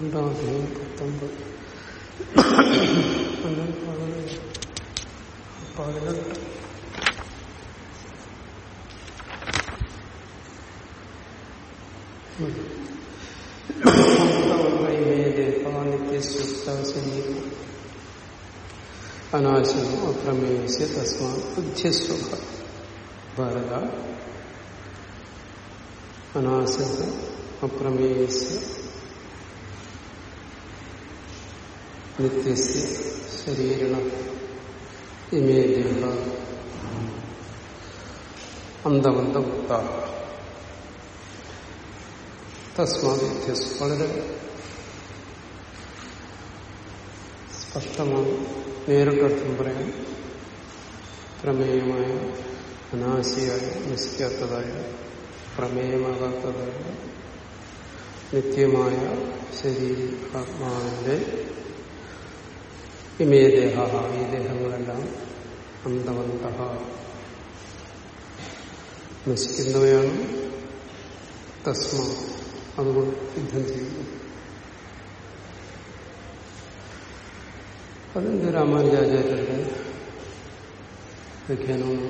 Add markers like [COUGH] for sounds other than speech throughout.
രണ്ടാമത്തെ പത്തൊമ്പത് പതിനെട്ട് അനാശനം അപ്രമേയസ്യ തസ്മാ ബുദ്ധ്യസ്വഭ ഭാരത അനാശ അപ്രമേയസ്യ നിത്യസ്യ ശരീരണ ഇമേ ദേഹ. അന്തമന്തമുക്ത തസ്മാത് വ്യത്യസ്ത വളരെ സ്പഷ്ടമാണ് നേരിട്ടർത്ഥം പറയാം പ്രമേയമായ അനാശിയായ നശിക്കാത്തതായ പ്രമേയമാകാത്തതായ നിത്യമായ ശരീര ആത്മാവിന്റെ ഇമേ ദേഹ ഈ ദേഹങ്ങളെല്ലാം അന്തവന്ത നശിക്കുന്നവയാണ് തസ്മ അതുകൊണ്ട് യുദ്ധം ചെയ്യുന്നു. അതെന്ത് രാമാനുജാചാര്യരുടെ വ്യാഖ്യാനമാണ്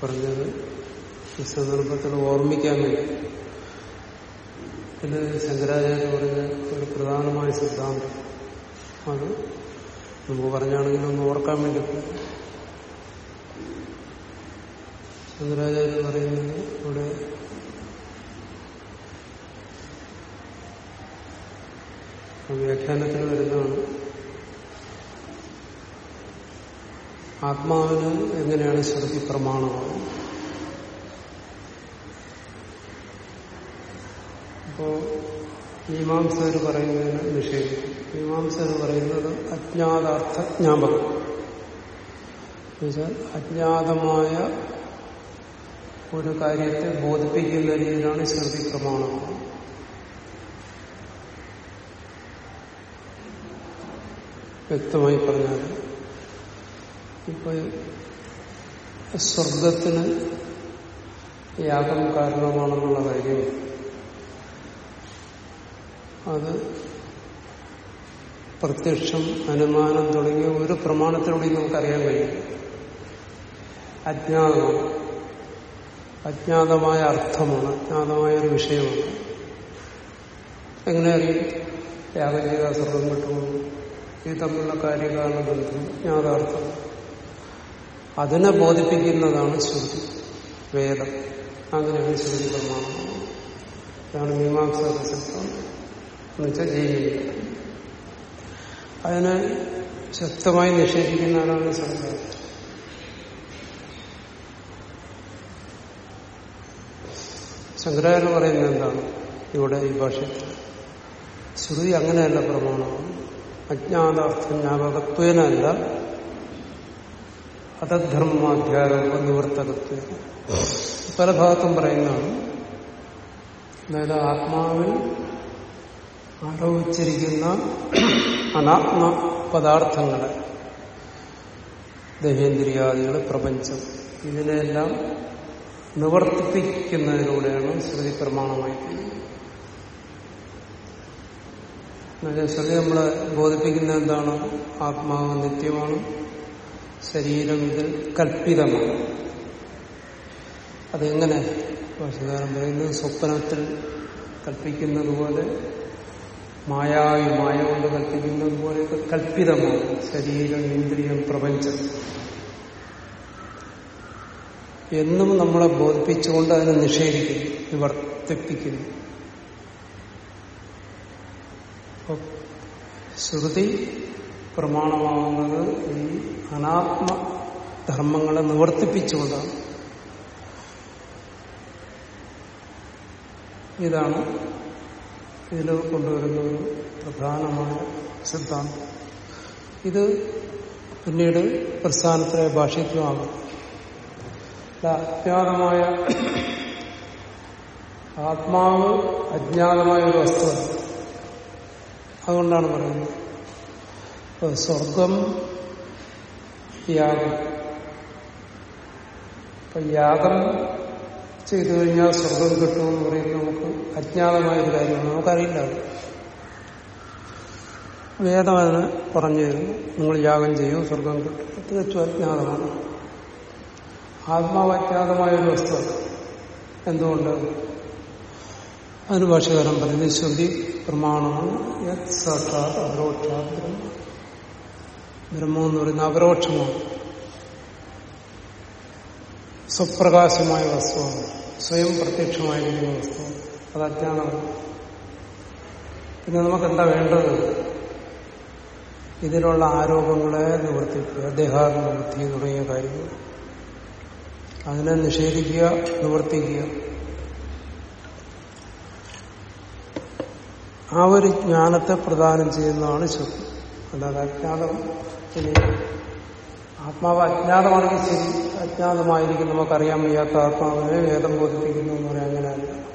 പറഞ്ഞത്? ഈ സന്ദർഭത്തിൽ ഓർമ്മിക്കാൻ വേണ്ടി. ഇത് ശങ്കരാചാര്യ പറഞ്ഞ ഒരു പ്രധാനമായ സിദ്ധാന്തം. അത് നമുക്ക് പറഞ്ഞാണെങ്കിൽ ഒന്ന് ഓർക്കാൻ വേണ്ടി. ശങ്കരാചാര്യ പറയുന്നത് ഇവിടെ വ്യാഖ്യാനത്തിന് വരുന്നതാണ്. ആത്മാവിന് എങ്ങനെയാണ് ശ്രുതി പ്രമാണമാകുന്നത്? അപ്പോ മീമാംസകർ പറയുന്നതിന് നിഷേധിക്കും. മീമാംസകർ പറയുന്നത് അജ്ഞാതാർത്ഥ ജ്ഞാപകം. എന്നുവെച്ചാൽ അജ്ഞാതമായ ഒരു കാര്യത്തെ ബോധിപ്പിക്കുന്ന രീതിയിലാണ് ശ്രുതി പ്രമാണം. വ്യക്തമായി പറഞ്ഞാൽ ഇപ്പൊ സ്വർഗത്തിന് യാഗം കാരണമാണെന്നുള്ള കാര്യം അത് പ്രത്യക്ഷം അനുമാനം തുടങ്ങിയ ഒരു പ്രമാണത്തിലൂടെ നമുക്കറിയാൻ കഴിയും. അജ്ഞാതമാണ്. അജ്ഞാതമായ അർത്ഥമാണ്. അജ്ഞാതമായ ഒരു വിഷയമാണ്. എങ്ങനെ അറിയും? യാഗം സർവം ഈ തമ്മിലുള്ള കാര്യകാരണ ബന്ധം ജ്ഞാതാർത്ഥം അതിനെ ബോധിപ്പിക്കുന്നതാണ് ശ്രുതി. വേദം. അങ്ങനെയാണ് ശ്രുതി പ്രമാണം. അതാണ് മീമാംസ സിദ്ധാന്തം എന്നുവെച്ചാൽ ജീവിക്കുക അതിനെ ശക്തമായി നിഷേധിക്കുന്ന ആളാണ് ശങ്കരാചാര്യ ശങ്കരാചാര്യ പറയുന്നത് എന്താണ്? ഇവിടെ ഈ ഭാഷയിൽ ശ്രുതി അങ്ങനെയല്ല പ്രമാണമാണ് അജ്ഞാതാർത്ഥ ജ്ഞാപകത്വേനല്ല അതധർമാധ്യാരോപ നിവർത്തകത്വ. പല ഭാഗത്തും പറയുന്നതാണ്. അതായത് ആത്മാവിൽ ആരോപിച്ചിരിക്കുന്ന അനാത്മ പദാർത്ഥങ്ങളെ. ദഹേന്ദ്രിയാദികൾ പ്രപഞ്ചം. ഇതിനെല്ലാം നിവർത്തിപ്പിക്കുന്നതിലൂടെയാണ് ശ്രുതി പ്രമാണമായി തീരുന്നത് ശ്രുതി നമ്മളെ ബോധിപ്പിക്കുന്ന എന്താണ്? ആത്മാവ് നിത്യമാണ് ശരീരം ഇതിൽ കൽപ്പിതമാണ്. അതെങ്ങനെ? ഭാഷകാരൻ പറയുന്നത് സ്വപ്നത്തിൽ കൽപ്പിക്കുന്നത് പോലെ മായാവി മായ കൊണ്ട് കൽപ്പിക്കുന്നത് പോലെയൊക്കെ കൽപ്പിതമാണ്. ശരീരം ഇന്ദ്രിയം പ്രപഞ്ചം. എന്നും നമ്മളെ ബോധിപ്പിച്ചുകൊണ്ട് അതിനെ നിഷേധിക്കുന്നു നിവർത്തിപ്പിക്കുന്നു ശ്രുതി പ്രമാണമാകുന്നത് ഈ അനാത്മ ധർമ്മങ്ങളെ നിവർത്തിപ്പിച്ചുകൊണ്ടാണ്. ഇതാണ് ഇതിൽ കൊണ്ടുവരുന്ന ഒരു പ്രധാനമായ സിദ്ധാന്തം. ഇത് പിന്നീട് പ്രസ്ഥാനത്തിലെ ഭാഷയ്ക്കുമാകും അജ്ഞാതമായ ആത്മാവ് അജ്ഞാതമായ ഒരു വസ്തുവല്ല അതുകൊണ്ടാണ് പറയുന്നത്. സ്വർഗം യാഗം. അപ്പൊ യാഗം ചെയ്തു കഴിഞ്ഞാൽ സ്വർഗം കിട്ടുമെന്ന് പറയുന്നത് നമുക്ക് അജ്ഞാതമായൊരു കാര്യമാണ്. നമുക്കറിയില്ല അത്. പറഞ്ഞു തരുന്നു നിങ്ങൾ യാഗം ചെയ്യൂ സ്വർഗം കിട്ടും. തികച്ചും അജ്ഞാതമാണ്. ആത്മാവ് അജ്ഞാതമായൊരു വസ്തു എന്തുകൊണ്ട്? അതിന് ഭാഷകാരം പറയുന്നത്. ശ്രുതി പ്രമാണമാണ്. യത് സാക്ഷാത് അപരോക്ഷാത് ബ്രഹ്മം എന്ന് പറയുന്ന അപരോക്ഷമാണ്. സ്വപ്രകാശമായ വസ്തുവാണ്. സ്വയം പ്രത്യക്ഷമായിരിക്കുന്ന വസ്തു അത് അജ്ഞാനമാണ്. പിന്നെ നമുക്ക് എന്താ വേണ്ടത്? ഇതിലുള്ള ആരോപങ്ങളെ നിവർത്തിക്കുക ദേഹാത്മബുദ്ധി തുടങ്ങിയ കാര്യങ്ങൾ. അതിനെ നിഷേധിക്കുക നിവർത്തിക്കുക. ആ ഒരു ജ്ഞാനത്തെ പ്രദാനം ചെയ്യുന്നതാണ് ശുദ്ധി. അല്ലാതെ അജ്ഞാതം ആത്മാവ് അജ്ഞാതമാണെങ്കിൽ ശരി. അജ്ഞാതമായിരിക്കും. നമുക്കറിയാൻ വയ്യാത്ത ആത്മാവിനെ വേദം ബോധിപ്പിക്കുന്നു എന്ന് പറയാൻ അങ്ങനെയല്ല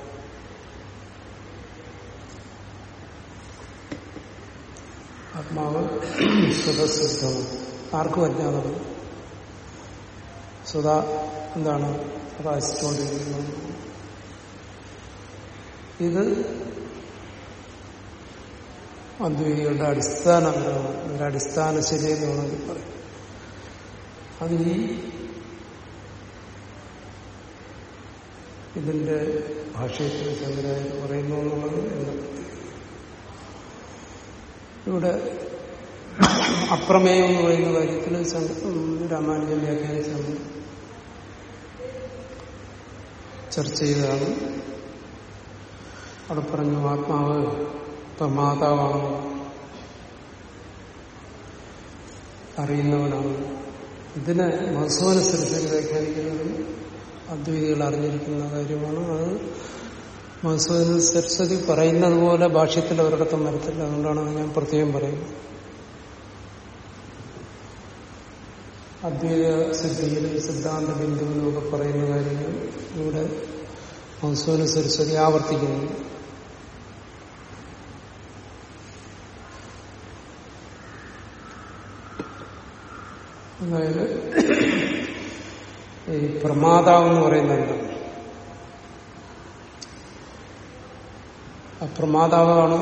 ആത്മാവ് സ്വതസിദ്ധമാണ് ആർക്കും അജ്ഞാതമാണ് സ്വത എന്താണ്? പ്രകാശിച്ചുകൊണ്ടിരിക്കുന്നത് ഇത് അദ്വൈതികളുടെ അടിസ്ഥാന അടിസ്ഥാന ശരിയെന്ന് വേണമെങ്കിൽ പറയും. അത് ഈ ഇതിന്റെ ഭാഷയത്തിൽ ശങ്കരാചാര്യ പറയുന്നു എന്നുള്ളത് ഇവിടെ അപ്രമേയം എന്ന് പറയുന്ന കാര്യത്തിൽ രാമാനുജൻ വ്യാഖ്യാനിച്ചാണ് ചർച്ച ചെയ്തതാണ്. അവിടെ പറഞ്ഞു ആത്മാവ് പ്രമാതാവാണ് അറിയുന്നവനാണ് ഇതിനെ മഹസൂനുസരിച്ച് വ്യാഖ്യാനിക്കുന്നത് അദ്വൈതികൾ അറിഞ്ഞിരിക്കുന്ന കാര്യമാണ്. അത് മഹസൂദ് സരസ്വതി പറയുന്നത് പോലെ ഭാഷ്യത്തിൽ ഒരിടത്തും വരത്തില്ല. അതുകൊണ്ടാണ് ഞാൻ പ്രത്യേകം പറയുന്നത്. അദ്വൈത സിദ്ധിയിൽ സിദ്ധാന്ത ബിന്ദു എന്നൊക്കെ പറയുന്ന കാര്യങ്ങൾ ഇവിടെ മഹസൂദ് സരസ്വതി ആവർത്തിക്കുന്നു. അതായത് ഈ പ്രമാതാവ് എന്ന് എന്താണ്? ആ പ്രമാതാവാണ്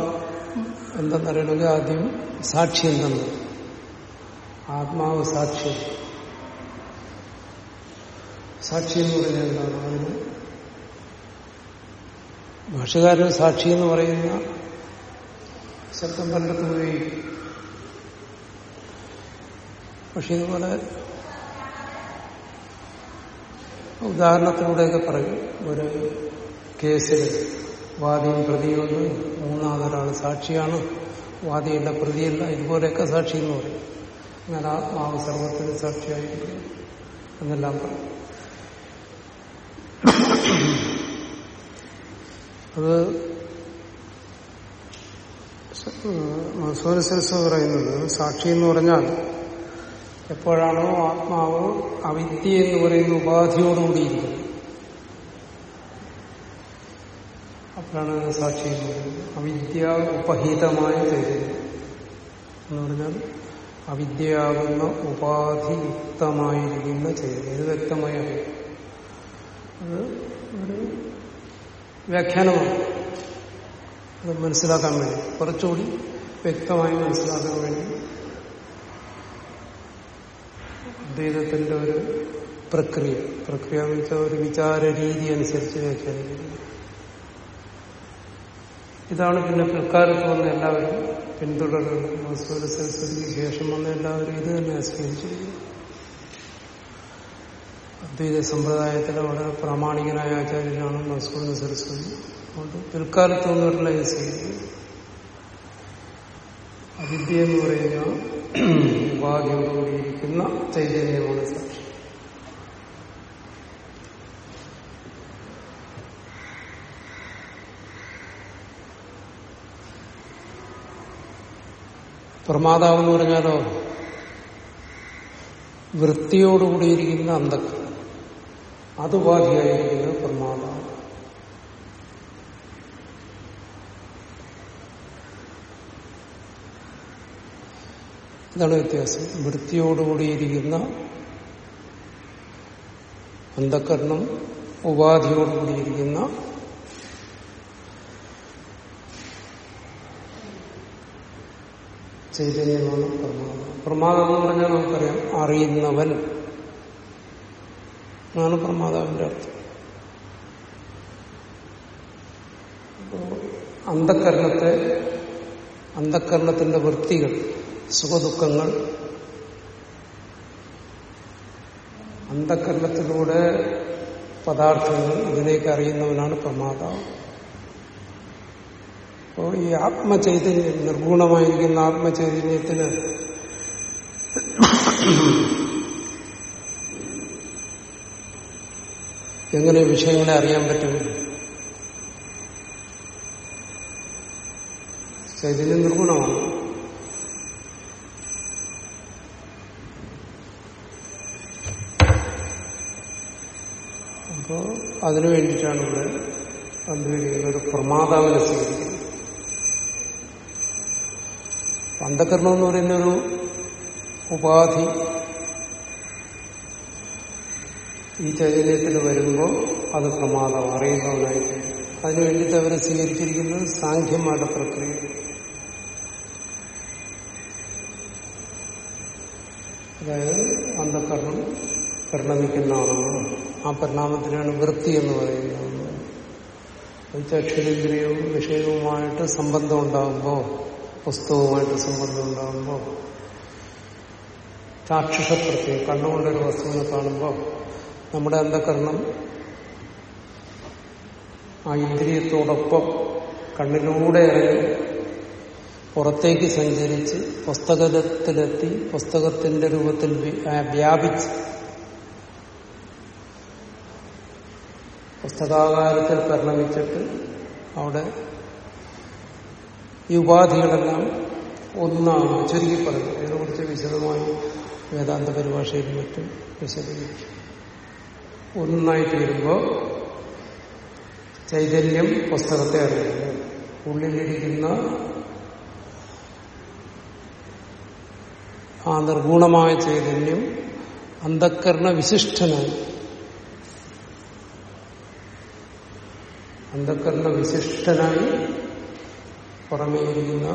എന്തെന്നറിയണമെങ്കിൽ ആദ്യം സാക്ഷി എന്തെന്ന് ആത്മാവ് സാക്ഷി. സാക്ഷി എന്ന് പറയുന്നത് എന്താണ്? അതിന് ഭാഷകാരൻ സാക്ഷി എന്ന് പറയുന്ന ശബ്ദം പലർക്കും പക്ഷെ ഇതുപോലെ ഉദാഹരണത്തിലൂടെയൊക്കെ പറയും ഒരു കേസിൽ വാദിയും പ്രതിയുണ്ട് മൂന്നാമതൊരാൾ സാക്ഷിയാണ് വാദിയുടെ പ്രതിയല്ല ഇതുപോലെയൊക്കെ സാക്ഷി എന്ന് പറയും. അങ്ങനെ ആത്മാവ് സർവത്തിന് സാക്ഷിയായിരിക്കും എന്നെല്ലാം പറയും. അത് സൂര്യസരസ് പറയുന്നത് സാക്ഷി എന്ന് പറഞ്ഞാൽ എപ്പോഴാണോ ആത്മാവ് അവിദ്യ എന്ന് പറയുന്ന ഉപാധിയോടുകൂടിയിരിക്കുന്നത് അപ്പോഴാണ് സാക്ഷി അവിദ്യ ഉപഹിതമായ ചൈതന്യം എന്ന് പറഞ്ഞാൽ അവിദ്യയാകുന്ന ഉപാധിയുക്തമായിരിക്കുന്ന ചൈതന്യം ഇത് വ്യക്തമായി അത് ഒരു വ്യാഖ്യാനമാണ്. അത് മനസ്സിലാക്കാൻ വേണ്ടി. കുറച്ചുകൂടി വ്യക്തമായി മനസ്സിലാക്കാൻ വേണ്ടി അദ്വൈതത്തിന്റെ ഒരു പ്രക്രിയ. പ്രക്രിയ എന്ന് വെച്ചാൽ ഒരു വിചാര രീതി അനുസരിച്ച് വ്യാഖ്യാനിക്കുന്നു. ഇതാണ് പിന്നെ പിൽക്കാലത്ത് വന്ന എല്ലാവരും പിന്തുടരുന്നത്. മസൂര ശേഷം വന്ന എല്ലാവരും ഇത് തന്നെ ആശ്രയിച്ചിരിക്കുന്നു. അദ്വൈത സമ്പ്രദായത്തിലെ വളരെ പ്രാമാണികനായ ആചാര്യനാണ് മസൂർ സരസ്വതി അതുകൊണ്ട് പിൽക്കാലത്ത് ഇത് സ്വീകരിക്കും അവിദ്യ എന്ന് പറയുന്ന [CLEARS THROAT] ഉപാധിയോടുകൂടിയിരിക്കുന്ന ചൈതന്യമാണ് സാക്ഷി പ്രമാതാവെന്ന് പറഞ്ഞാലോ വൃത്തിയോടുകൂടിയിരിക്കുന്ന അന്ധക്ക അത് ഉപാധിയായിരിക്കുന്നത് പ്രമാതാവ്. ഇതാണ് വ്യത്യാസം? വൃത്തിയോടുകൂടിയിരിക്കുന്ന അന്ധക്കരണം ഉപാധിയോടുകൂടിയിരിക്കുന്ന ചൈതന്യമാണ് പ്രമാദം. പ്രമാദം എന്ന് പറഞ്ഞാൽ നമുക്കറിയാം അറിയുന്നവൻ. എന്നാണ് പ്രമാതാവിന്റെ അർത്ഥം. അന്ധക്കരണത്തെ അന്ധക്കരണത്തിന്റെ വൃത്തികൾ സുഖദുഃഖങ്ങൾ. അന്ധക്കരണത്തിലൂടെ പദാർത്ഥങ്ങൾ ഇതിലേക്ക് അറിയുന്നവനാണ് പ്രമാതാവ്. അപ്പോ ഈ ആത്മചൈതന്യം നിർഗുണമായിരിക്കുന്ന ആത്മചൈതന്യത്തിന് എങ്ങനെ വിഷയങ്ങളെ അറിയാൻ പറ്റും? ചൈതന്യം നിർഗുണമാണ് അപ്പോ അതിനു വേണ്ടിയിട്ടാണ് ഇവിടെ കണ്ടുപിടിക്കുന്ന ഒരു പ്രമാതാവിനെ സ്വീകരിക്കുന്നത്. അന്ധകരണം എന്ന് പറയുന്ന ഒരു ഉപാധി ഈ ചൈതന്യത്തിൽ വരുമ്പോൾ അത് പ്രമാദം അറിയുന്നവനായി അതിനു വേണ്ടിയിട്ട് അവരെ സ്വീകരിച്ചിരിക്കുന്നത് സാഖ്യമാരുടെ പ്രക്രിയ. അതായത് അന്ധകരണം പരിണമിക്കുന്ന ആളുകൾ ആ പരിണാമത്തിനാണ് വൃത്തി എന്ന് പറയുന്നത്. ചക്ഷുരേന്ദ്രിയവും വിഷയവുമായിട്ട് സംബന്ധം ഉണ്ടാകുമ്പോൾ പുസ്തകവുമായിട്ട് സംബന്ധം ഉണ്ടാകുമ്പോൾ ചാക്ഷുഷപ്രത്യം കണ്ണുകൊണ്ടൊരു വസ്തുവിനെ കാണുമ്പോൾ നമ്മുടെ അന്ധകരണം ആ ഇന്ദ്രിയത്തോടൊപ്പം കണ്ണിലൂടെ ഇറങ്ങി പുറത്തേക്ക് സഞ്ചരിച്ച് പുസ്തകത്തിലെത്തി പുസ്തകത്തിന്റെ രൂപത്തിൽ വ്യാപിച്ച് പുസ്തകാകാരത്തിൽ പരിണമിച്ചിട്ട് അവിടെ ഈ ഉപാധികളെല്ലാം ഒന്നാണ്. ചുരുക്കി പറഞ്ഞു ഇതിനെക്കുറിച്ച് വിശദമായി വേദാന്ത പരിഭാഷയിൽ മറ്റും വിശദീകരിക്കും. ഒന്നായി തീരുമ്പോൾ ചൈതന്യം പുസ്തകത്തെ അറിയുന്നു. ഉള്ളിലിരിക്കുന്ന ആ നിർഗുണമായ ചൈതന്യം അന്ധക്കരണ വിശിഷ്ടനാണ് അന്ധക്കരണ വിശിഷ്ടനായി പുറമേയിരിക്കുന്ന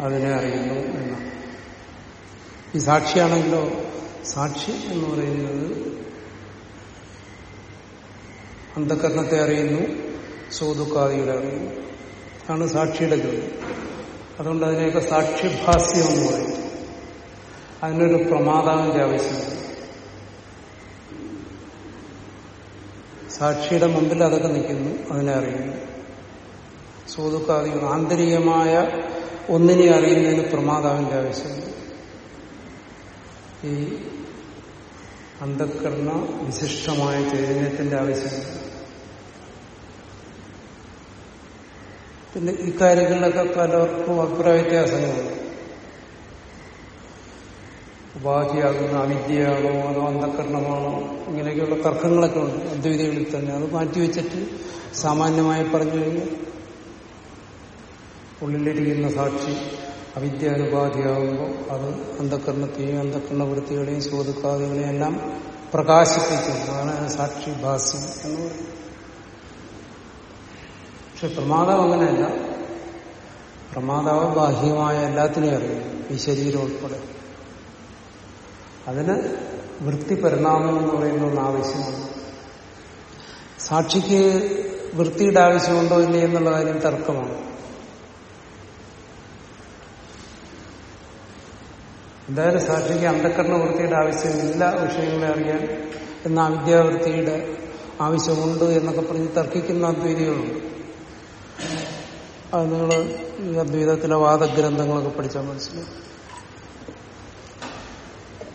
അതിനെ അറിയുന്നു എന്നാണ്. ഈ സാക്ഷിയാണെങ്കിലോ? സാക്ഷി എന്ന് പറയുന്നത് അന്ധകരണത്തെ അറിയുന്നു സോതുക്കാദികളെ അറിയുന്നു. അതാണ് സാക്ഷിയുടെ ജോലി. അതുകൊണ്ട് അതിനെയൊക്കെ സാക്ഷിഭാസ്യം എന്ന് പറയും. അതിനൊരു പ്രമാതാവിന്റെ ആവശ്യമില്ല. സാക്ഷിയുടെ മുമ്പിൽ അതൊക്കെ നിൽക്കുന്നു അതിനെ അറിയുന്നു. സുഹൃത്തുക്കാതെ ആന്തരികമായ ഒന്നിനെ അറിയുന്നതിന് പ്രമാതാവിന്റെ ആവശ്യമുണ്ട്. ഈ അന്ധക്കരണ വിശിഷ്ടമായ ചൈതന്യത്തിന്റെ ആവശ്യമുണ്ട്. പിന്നെ ഇക്കാര്യങ്ങളിലൊക്കെ പലർക്കും അഭിപ്രായ വ്യത്യാസങ്ങളുണ്ട്. ഉപാധിയാകുന്ന അവിദ്യയാണോ അതോ അന്ധക്കരണമാണോ ഇങ്ങനെയൊക്കെയുള്ള തർക്കങ്ങളൊക്കെ ഉണ്ട്. അദ്വൈതകളിൽ തന്നെ. അത് മാറ്റിവെച്ചിട്ട് സാമാന്യമായി പറഞ്ഞു കഴിഞ്ഞാൽ ഉള്ളിലിരിക്കുന്ന സാക്ഷി അവിദ്യാനുപാധിയാകുമ്പോൾ അത് അന്ധക്കരണത്തെയും അന്ധക്കരണ വൃത്തികളെയും സ്വതുക്കാദികളെയും എല്ലാം പ്രകാശിപ്പിക്കുന്നു. അതാണ് സാക്ഷി ഭാസ്യം എന്ന് പറയുന്നത്. പക്ഷെ പ്രമാതാവ് അങ്ങനെയല്ല. പ്രമാതാവ് ബാഹ്യമായ എല്ലാത്തിനെയും അറിയുന്നു. ഈ ശരീരം ഉൾപ്പെടെ. അതിന് വൃത്തി പരിണാമം എന്ന് പറയുന്ന ഒന്ന് ആവശ്യമാണ്. സാക്ഷിക്ക് വൃത്തിയുടെ ആവശ്യമുണ്ടോ ഇല്ലേ എന്നുള്ള കാര്യം തർക്കമാണ്. എന്തായാലും സാക്ഷിക്ക് അന്ധക്കരണ വൃത്തിയുടെ ആവശ്യമില്ല വിഷയങ്ങളെ അറിയാൻ. എന്ന അവിദ്യാവൃത്തിയുടെ ആവശ്യമുണ്ട് എന്നൊക്കെ പറഞ്ഞ് തർക്കിക്കുന്ന അദ്വൈതികളുണ്ട് അത് നിങ്ങൾ അദ്വൈതത്തിലെ വാദഗ്രന്ഥങ്ങളൊക്കെ പഠിച്ചാൽ മനസ്സിലാവും.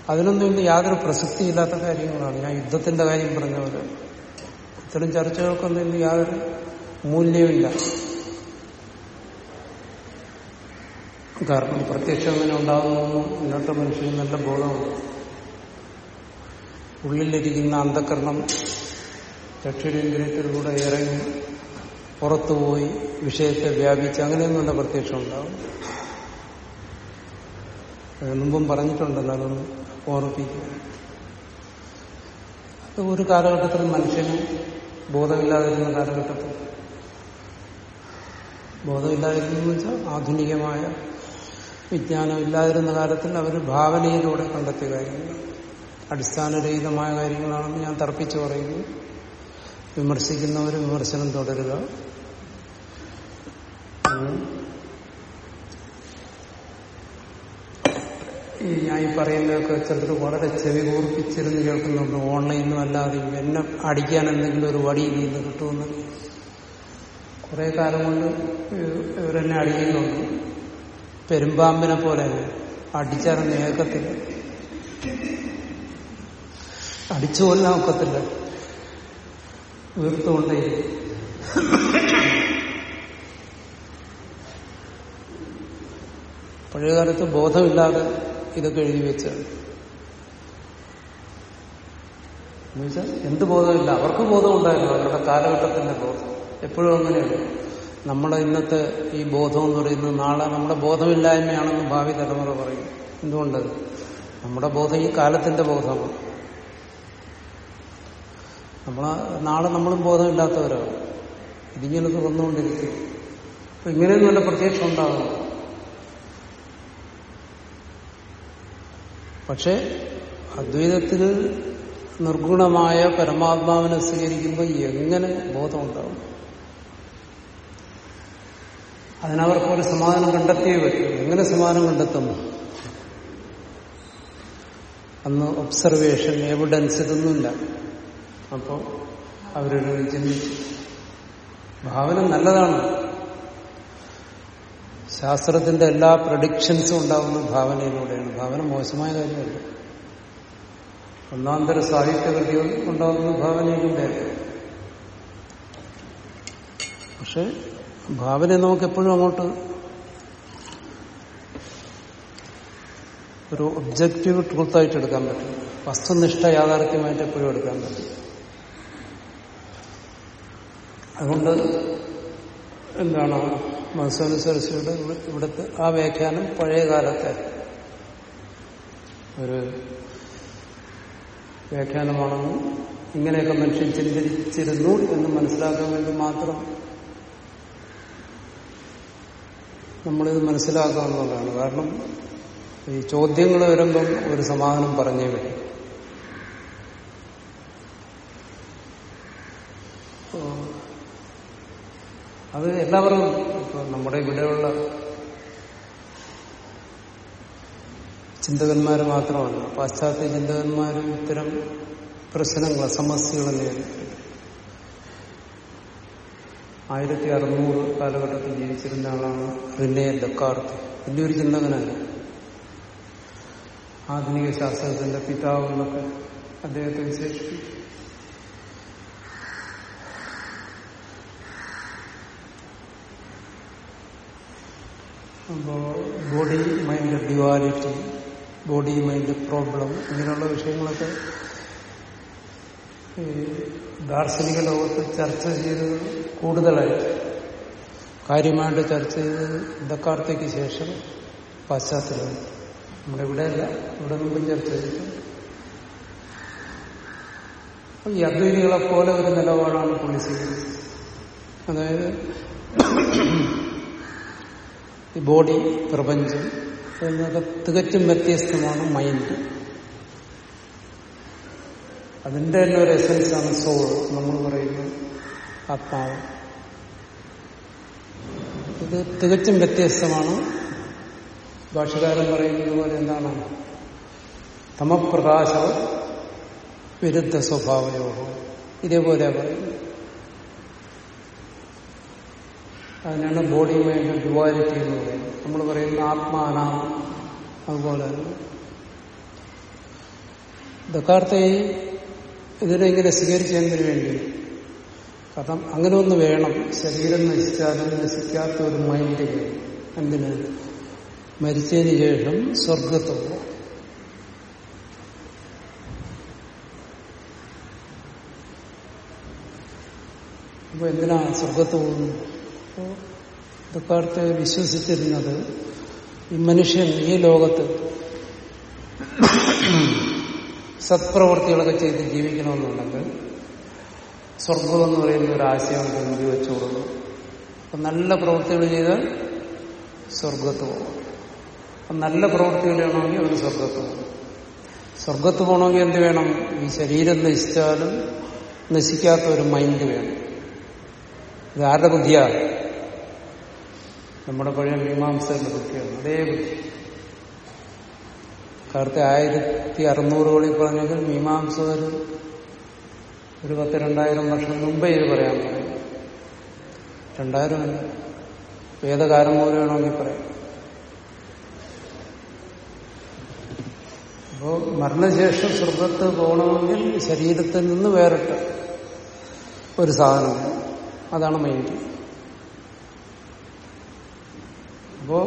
അതിനൊന്നും ഇന്ന് യാതൊരു പ്രസക്തിയില്ലാത്ത കാര്യങ്ങളാണ്. ഞാൻ യുദ്ധത്തിന്റെ കാര്യം പറഞ്ഞ പോലെ ഇത്തരം ചർച്ചകൾക്കൊന്നും ഇന്ന് യാതൊരു മൂല്യമില്ല കാരണം പ്രത്യക്ഷം അങ്ങനെ ഉണ്ടാകുന്നു ഇന്നത്തെ മനുഷ്യന് നല്ല ബോധമുണ്ട് ഉള്ളിലിരിക്കുന്ന അന്ധകരണം ചക്ഷുരേന്ദ്രിയത്തിലൂടെ ഇറങ്ങി പുറത്തുപോയി വിഷയത്തെ വ്യാപിച്ച് അങ്ങനെയൊന്നുമല്ല പ്രത്യക്ഷം ഉണ്ടാവും മുമ്പും പറഞ്ഞിട്ടുണ്ടല്ലോ അതൊന്ന് ഓർപ്പിക്കുക അത് ഒരു കാലഘട്ടത്തിൽ മനുഷ്യന് ബോധമില്ലാതിരുന്ന കാലഘട്ടത്തിൽ. ബോധമില്ലാതിരുന്നെന്ന് വെച്ചാൽ ആധുനികമായ വിജ്ഞാനം ഇല്ലാതിരുന്ന കാലത്തിൽ അവർ ഭാവനയിലൂടെ കണ്ടെത്തിയ കാര്യങ്ങൾ. അടിസ്ഥാനരഹിതമായ കാര്യങ്ങളാണെന്ന് ഞാൻ തർപ്പിച്ചു പറയുന്നു. വിമർശിക്കുന്നവർ വിമർശനം തുടരുക. ഞാൻ ഈ പറയുന്നതൊക്കെ ചിലർ വളരെ ചെവി കൂർപ്പിച്ചിരുന്ന് കേൾക്കുന്നുണ്ട്. ഓൺലൈനും അല്ലാതെ എന്നെ അടിക്കാൻ എന്തെങ്കിലും ഒരു വടി ഇതിൽ നിന്ന് കിട്ടുമെന്ന് കുറെ കാലം കൊണ്ട് ഇവരെന്നെ അടിക്കുന്നുണ്ട്. പെരുമ്പാമ്പിനെ പോലെ അടിച്ചാലും നേക്കത്തില്ല അടിച്ചു കൊല്ലാൻ ഒക്കത്തില്ല. വീർത്തുകൊണ്ടേ പഴയകാലത്ത് ബോധമില്ലാതെ ഇതൊക്കെ എഴുതി വെച്ചാണ്. എന്നുവെച്ചാൽ എന്ത് ബോധമില്ല. അവർക്ക് ബോധം ബോധമുണ്ടായിരുന്നു അവരുടെ കാലഘട്ടത്തിന്റെ ബോധം. എപ്പോഴും അങ്ങനെയാണ് നമ്മളെ ഇന്നത്തെ ഈ ബോധം എന്ന് പറയുന്നത് നാളെ നമ്മുടെ ബോധമില്ലായ്മയാണെന്ന് ഭാവി തലമുറ പറയും. എന്തുകൊണ്ട് നമ്മുടെ ബോധം ഈ കാലത്തിന്റെ ബോധമാണ്. നമ്മളെ നാളെ നമ്മളും ബോധമില്ലാത്തവരാണ്. ഇതിങ്ങനെ തുറന്നുകൊണ്ടിരിക്കും അപ്പൊ ഇങ്ങനെയൊന്നും പ്രത്യക്ഷം ഉണ്ടാകണം പക്ഷെ അദ്വൈതത്തിൽ നിർഗുണമായ പരമാത്മാവിനെ സ്വീകരിക്കുമ്പോൾ എങ്ങനെ ബോധമുണ്ടാവും? അതിനവർക്ക് ഒരു സമാധാനം കണ്ടെത്തിയേ പറ്റും. എങ്ങനെ സമാധാനം കണ്ടെത്തുന്നു അന്ന് ഒബ്സർവേഷൻ എവിഡൻസ് ഇതൊന്നുമില്ല. അപ്പോൾ അവരൊരു ചിന്തിച്ചു ഭാവന നല്ലതാണ്. ശാസ്ത്രത്തിന്റെ എല്ലാ പ്രഡിക്ഷൻസും ഉണ്ടാകുന്ന ഭാവനയിലൂടെയാണ്. ഭാവന മോശമായ കാര്യമല്ല. ഒന്നാന്തര സാഹിത്യകൃതികൾ ഉണ്ടാകുന്ന ഭാവനയിലൂടെയാണ് പക്ഷെ ഭാവനയെ നമുക്ക് എപ്പോഴും അങ്ങോട്ട് ഒരു ഒബ്ജക്റ്റീവ് ട്രൂത്തായിട്ട് എടുക്കാൻ പറ്റും. വസ്തുനിഷ്ഠ യാഥാർത്ഥ്യമായിട്ട് എപ്പോഴും എടുക്കാൻ പറ്റും. അതുകൊണ്ട് എന്താണ് സരസ്വയുടെ ഇവിടുത്തെ ആ വ്യാഖ്യാനം പഴയ കാലത്തെ ഒരു വ്യാഖ്യാനമാണെന്നും ഇങ്ങനെയൊക്കെ മനുഷ്യൻ ചിന്തിച്ചിരുന്നു എന്ന് മനസ്സിലാക്കാൻ വേണ്ടി മാത്രം നമ്മളിത് മനസ്സിലാക്കാവുന്നതാണ് കാരണം ഈ ചോദ്യങ്ങൾ വരുമ്പം ഒരു സമാധാനം പറഞ്ഞേ പറ്റും. അത് എല്ലാവരും ഇപ്പൊ നമ്മുടെ ഇവിടെയുള്ള ചിന്തകന്മാർ മാത്രമല്ല പാശ്ചാത്യ ചിന്തകന്മാരും ഇത്തരം പ്രശ്നങ്ങൾ സമസ്യകൾ നേരിട്ടു ആയിരത്തി അറുന്നൂറ് കാലഘട്ടത്തിൽ ജീവിച്ചിരുന്ന ആളാണ് റിനെ ഡക്കാർത്ത്. വലിയൊരു ചിന്തകനാണ് ആധുനിക ശാസ്ത്രത്തിന്റെ പിതാവ് എന്നൊക്കെ അദ്ദേഹത്തെ വിശേഷിപ്പിച്ചു body mind duality body mind problem ഇങ്ങനെയുള്ള വിഷയങ്ങളൊക്കെ ഈ ദാർശനിക ലോകത്ത് ചർച്ച ചെയ്തത് കൂടുതലായിട്ട് കാര്യമായിട്ട് ചർച്ച ചെയ്തത് ഡക്കാർത്തയ്ക്ക് ശേഷം പാശ്ചാത്യമാണ് നമ്മുടെ ഇവിടെയല്ല ഇവിടെ മുമ്പും ചർച്ച ചെയ്തിട്ടുണ്ട് ഈ അദ്വൈതികളെ പോലെ ഒരു നിലപാടാണ് പുള്ളി അതായത് ഈ ബോഡി പ്രപഞ്ചം എന്നൊക്കെ തികച്ചും വ്യത്യസ്തമാണ് മൈൻഡ് അതിന്റെ തന്നെ ഒരു എസൻസാണ് സോൾ നമ്മൾ പറയുന്നത് ആത്മാവ്. ഇത് തികച്ചും വ്യത്യസ്തമാണ്. ഭാഷകാരൻ പറയുന്നത് പോലെ എന്താണ്? തമപ്രകാശ വിരുദ്ധ സ്വഭാവയോഗം. ഇതേപോലെ പറയുന്നത് അതിനാണ് ബോഡി മൈൻഡ് ഡുവാലിറ്റി എന്ന് പറയുന്നത്. നമ്മൾ പറയുന്ന ആത്മാനാം അതുപോലെ ദക്കാർത്തെ ഇതിനെ ഇങ്ങനെ സ്വീകരിച്ചതിന് വേണ്ടി. കാരണം അങ്ങനെ ഒന്ന് വേണം. ശരീരം നശിച്ചാലും നശിക്കാത്ത ഒരു മൈൻഡ് എന്തിന്? മരിച്ചതിന് ശേഷം സ്വർഗത്ത് അപ്പൊ എന്തിനാ സ്വർഗത്ത് പോകുന്നത് ദക്കാർത്തെ വിശ്വസിച്ചിരുന്നത് ഈ മനുഷ്യൻ ഈ ലോകത്ത് സത്പ്രവൃത്തികളൊക്കെ ചെയ്ത് ജീവിക്കണമെന്നുണ്ടെങ്കിൽ സ്വർഗം എന്ന് പറയുന്ന ഒരു ആശയം മുമ്പിൽ വെച്ചു കൊടുക്കും. അപ്പൊ നല്ല പ്രവൃത്തികൾ ചെയ്താൽ സ്വർഗത്ത് പോകും അപ്പൊ നല്ല പ്രവൃത്തികൾ വേണമെങ്കിൽ അവന് സ്വർഗത്ത് പോകും സ്വർഗത്ത് പോകണമെങ്കിൽ എന്ത് വേണം? ഈ ശരീരം നശിച്ചാലും നശിക്കാത്ത ഒരു മൈൻഡ് വേണം. ഇത് ആരുടെ ബുദ്ധിയാണ് നമ്മുടെ പഴയ മീമാംസയുടെ ബുദ്ധിയാണ് അതേ ബുദ്ധി. കാലത്തെ ആയിരത്തി അറുന്നൂറുകളിൽ പറഞ്ഞെങ്കിൽ മീമാംസ ഒരു പത്ത് രണ്ടായിരം വർഷം മുമ്പേ ഇത് പറയാൻ പറയും. രണ്ടായിരം വേദകാലം പോലെ വേണമെങ്കിൽ പറയാം. അപ്പോ മരണശേഷം സ്വർഗത്ത് പോകണമെങ്കിൽ ശരീരത്തിൽ നിന്ന് വേറിട്ട് ഒരു സാധനം അതാണ് മൈൻഡ് അപ്പോ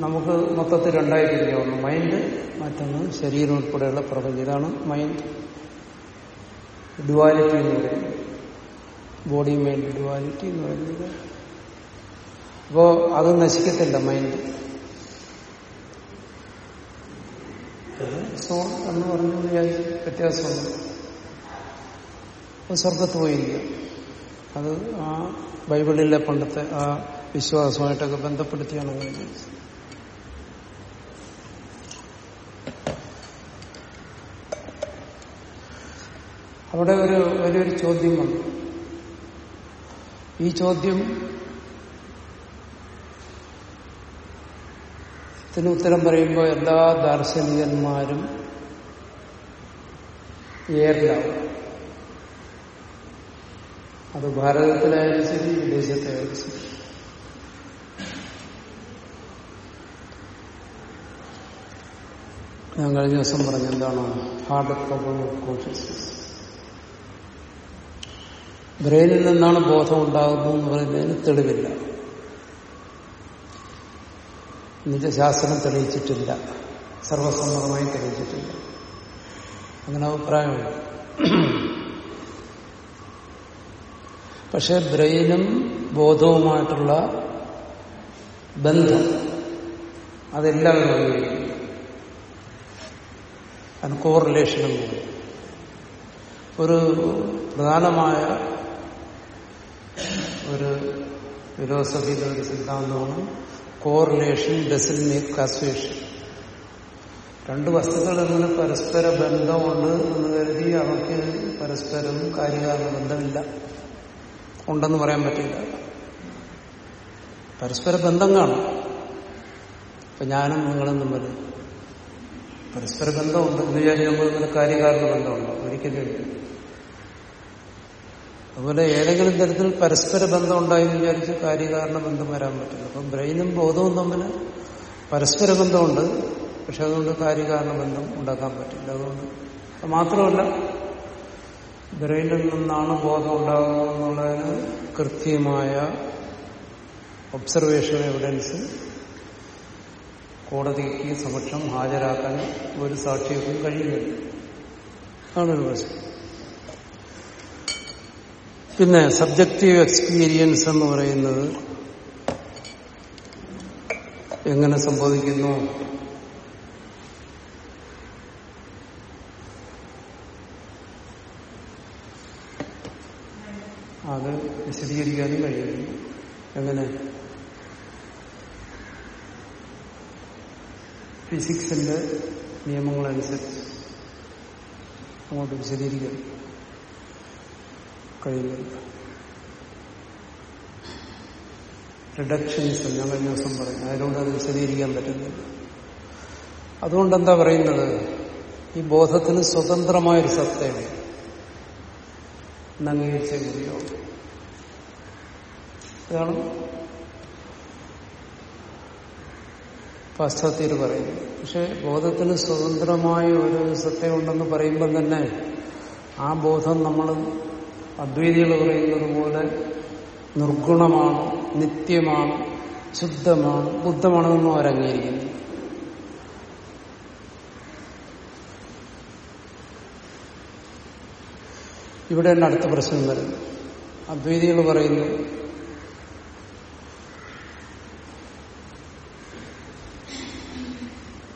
നമുക്ക് മൊത്തത്തിൽ രണ്ടായി തിരിക്കാവുന്നു മൈൻഡ് മറ്റൊന്ന് ശരീരം ഉൾപ്പെടെയുള്ള പ്രപഞ്ചം. ഇതാണ് മൈൻഡ് ഡുവാലിറ്റി എന്ന് പറയുന്നത്. ബോഡി മൈൻഡ് ഡുവാലിറ്റി എന്ന് പറയുന്നത്. അപ്പോ അത് നശിക്കത്തില്ല മൈൻഡ് സോൾ എന്ന് പറഞ്ഞു വിചാരിച്ച് വ്യത്യാസമുണ്ട്. അപ്പൊ സ്വർഗത്ത് പോയിരിക്കുക. അത് ആ ബൈബിളിലെ പണ്ടത്തെ ആ വിശ്വാസമായിട്ടൊക്കെ ബന്ധപ്പെടുത്തിയാണ് അങ്ങനെ അവിടെ ഒരു വലിയൊരു ചോദ്യം വന്നു. ഈ ചോദ്യം ഇതിന് ഉത്തരം പറയുമ്പോൾ എല്ലാ ദാർശനികന്മാരും ഏറിലാവും. അത് ഭാരതത്തിലായാലും ശരി വിദേശത്തായാലും ശരി. ഞാൻ കഴിഞ്ഞ ദിവസം പറഞ്ഞ എന്താണ്? ഹാർഡ് പ്രോബ്ലം ഓഫ് കോൺഷ്യസ്നസ് ബ്രെയിനിൽ നിന്നാണ് ബോധം ഉണ്ടാകുന്നത് എന്ന് പറയുന്നതിന് തെളിവില്ല. എന്നിട്ട് ശാസ്ത്രം തെളിയിച്ചിട്ടില്ല. സർവസമ്മതമായി തെളിയിച്ചിട്ടില്ല. അങ്ങനെ അഭിപ്രായമുണ്ട്. പക്ഷെ ബ്രെയിനും ബോധവുമായിട്ടുള്ള ബന്ധം അതെല്ലാം അംഗീകരിക്കും അത് കൂടി ഒരു പ്രധാനമായ ഒരു ഫിലോസഫിയിലെ ഒരു സിദ്ധാന്തമാണ് കോറിലേഷൻ ഡസിൽ മേക്ക് കസ്വേഷൻ രണ്ട് വസ്തുക്കൾ തമ്മിൽ പരസ്പര ബന്ധമുണ്ട് എന്ന് കരുതി അവർക്ക് പരസ്പരം കാര്യകാരണ ബന്ധമില്ല. ഉണ്ടെന്ന് പറയാൻ പറ്റില്ല പരസ്പര ബന്ധം കാണും ഇപ്പൊ ഞാനും നിങ്ങളും തമ്മിൽ പരസ്പര ബന്ധമുണ്ട് എന്ന് വിചാരിച്ച് നമ്മൾ തമ്മിൽ കാര്യകാരണ ബന്ധമുണ്ടോ. ഒരിക്കലും അതുപോലെ ഏതെങ്കിലും തരത്തിൽ പരസ്പര ബന്ധം ഉണ്ടായി എന്ന് വിചാരിച്ച് കാര്യകാരണ ബന്ധം വരാൻ പറ്റില്ല. അപ്പം ബ്രെയിനും ബോധവും തമ്മിൽ പരസ്പര ബന്ധമുണ്ട്. പക്ഷെ അതുകൊണ്ട് കാര്യകാരണ ബന്ധം ഉണ്ടാക്കാൻ പറ്റില്ല. അതുകൊണ്ട് മാത്രമല്ല ബ്രെയിനിൽ നിന്നാണ് ബോധം ഉണ്ടാകുന്നത് എന്നുള്ളതിന് കൃത്യമായ ഒബ്സർവേഷൻ എവിഡൻസ് കോടതിക്ക് സമക്ഷം ഹാജരാക്കാൻ ഒരു സാക്ഷിയൊക്കെ കഴിയുന്നില്ല അതാണൊരു പ്രശ്നം പിന്നെ സബ്ജക്റ്റീവ് എക്സ്പീരിയൻസ് എന്ന് പറയുന്നത് എങ്ങനെ സംഭവിക്കുന്നു? അത് വിശദീകരിക്കാനും കഴിയുന്നു എങ്ങനെ? ഫിസിക്സിന്റെ നിയമങ്ങളനുസരിച്ച് അങ്ങോട്ട് വിശദീകരിക്കാൻ കഴിയുന്നില്ല റിഡക്ഷനിസം ഞാൻ കഴിഞ്ഞ ദിവസം പറയും അതിലൂടെ അത് വിശദീകരിക്കാൻ പറ്റുന്നില്ല അതുകൊണ്ട് എന്താ പറയുന്നത്? ഈ ബോധത്തിന് സ്വതന്ത്രമായൊരു സത്തയാണ്. അംഗീകരിച്ച ഗതിയോ ഇതാണ് പാശ്ചാത്യർ പറയുന്നത് പക്ഷെ ബോധത്തിന് സ്വതന്ത്രമായ ഒരു സത്യമുണ്ടെന്ന് പറയുമ്പോൾ തന്നെ ആ ബോധം നമ്മൾ അദ്വൈതികൾ പറയുന്നത് പോലെ നിർഗുണമാണ് നിത്യമാണ് ശുദ്ധമാണ് ബുദ്ധമാണെന്നും അവരംഗീകരിക്കുന്നു ഇവിടെ തന്നെ അടുത്ത പ്രശ്നം വരുന്നു. അദ്വൈതികൾ പറയുന്നു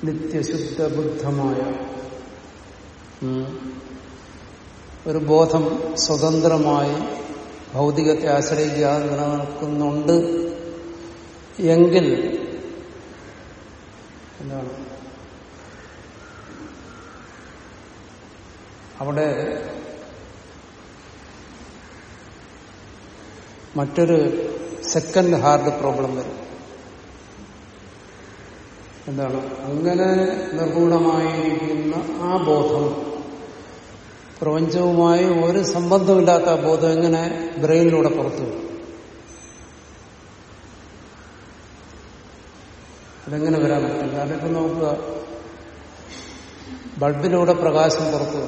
നിത്യശുദ്ധ ബുദ്ധമായ ഒരു ബോധം സ്വതന്ത്രമായി ഭൗതികത്തെ ആശ്രയിക്കാതെ നിലനിൽക്കുന്നുണ്ട് എങ്കിൽ എന്താണ്? അവിടെ മറ്റൊരു സെക്കൻഡ് ഹാർഡ് പ്രോബ്ലം വരും. എന്താണ്? അങ്ങനെ നിർഗുണമായിരിക്കുന്ന ആ ബോധം. പ്രപഞ്ചവുമായി ഒരു സംബന്ധമില്ലാത്ത ആ ബോധം എങ്ങനെ ബ്രെയിനിലൂടെ പുറത്തു അതെങ്ങനെ വരാൻ പറ്റും ഇപ്പൊ നോക്കുക. ബൾബിലൂടെ പ്രകാശം പുറത്തു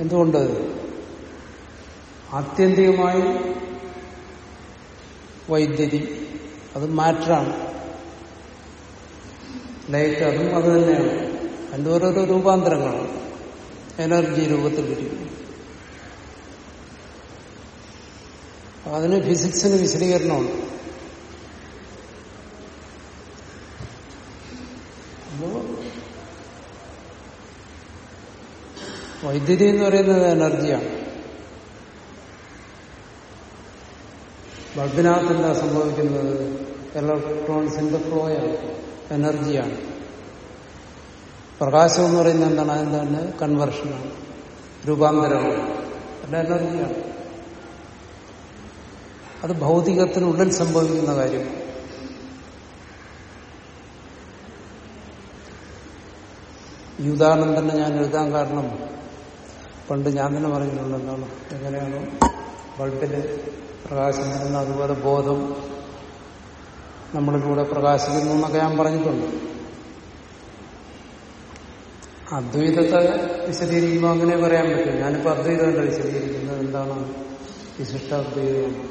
എന്തുകൊണ്ട്? ആത്യന്തികമായി വൈദ്യുതി അത് മാറ്ററാണ് ലൈറ്റ് അതും അത് തന്നെയാണ്. അതിന്റെ ഓരോരോ രൂപാന്തരങ്ങളാണ്. എനർജി രൂപത്തിൽ വരും അതിന് ഫിസിക്സിന് വിശദീകരണമുണ്ട്. വൈദ്യുതി എന്ന് പറയുന്നത് എനർജിയാണ്. ബൾബിനകത്ത് എന്താ സംഭവിക്കുന്നത് ഇലക്ട്രോൺസിന്റെ ഫ്ലോയാണ് എനർജിയാണ് പ്രകാശം എന്ന് പറയുന്നത് എന്താണ്? അതെന്താണ്? കൺവെർഷനാണ് രൂപാന്തരമാണ്. അതിന്റെ എനർജിയാണ് അത് ഭൗതികത്തിനുള്ളിൽ സംഭവിക്കുന്ന കാര്യം. ഈ ഉദാഹരണം തന്നെ ഞാൻ എഴുതാൻ കാരണം പണ്ട് ഞാൻ തന്നെ പറഞ്ഞിട്ടുണ്ട് എന്താണ് എങ്ങനെയാണ് ബൾബിൽ പ്രകാശം വരുന്ന അതുപോലെ ബോധം നമ്മളിലൂടെ പ്രകാശിക്കുന്നു എന്നൊക്കെ ഞാൻ പറഞ്ഞിട്ടുണ്ട്. അദ്വൈതത്തെ വിശദീകരിക്കുമ്പോൾ അങ്ങനെ പറയാൻ പറ്റും ഞാനിപ്പോ അദ്വൈതമല്ല വിശദീകരിക്കുന്നത് എന്താണ്? വിശിഷ്ട അദ്വൈതം.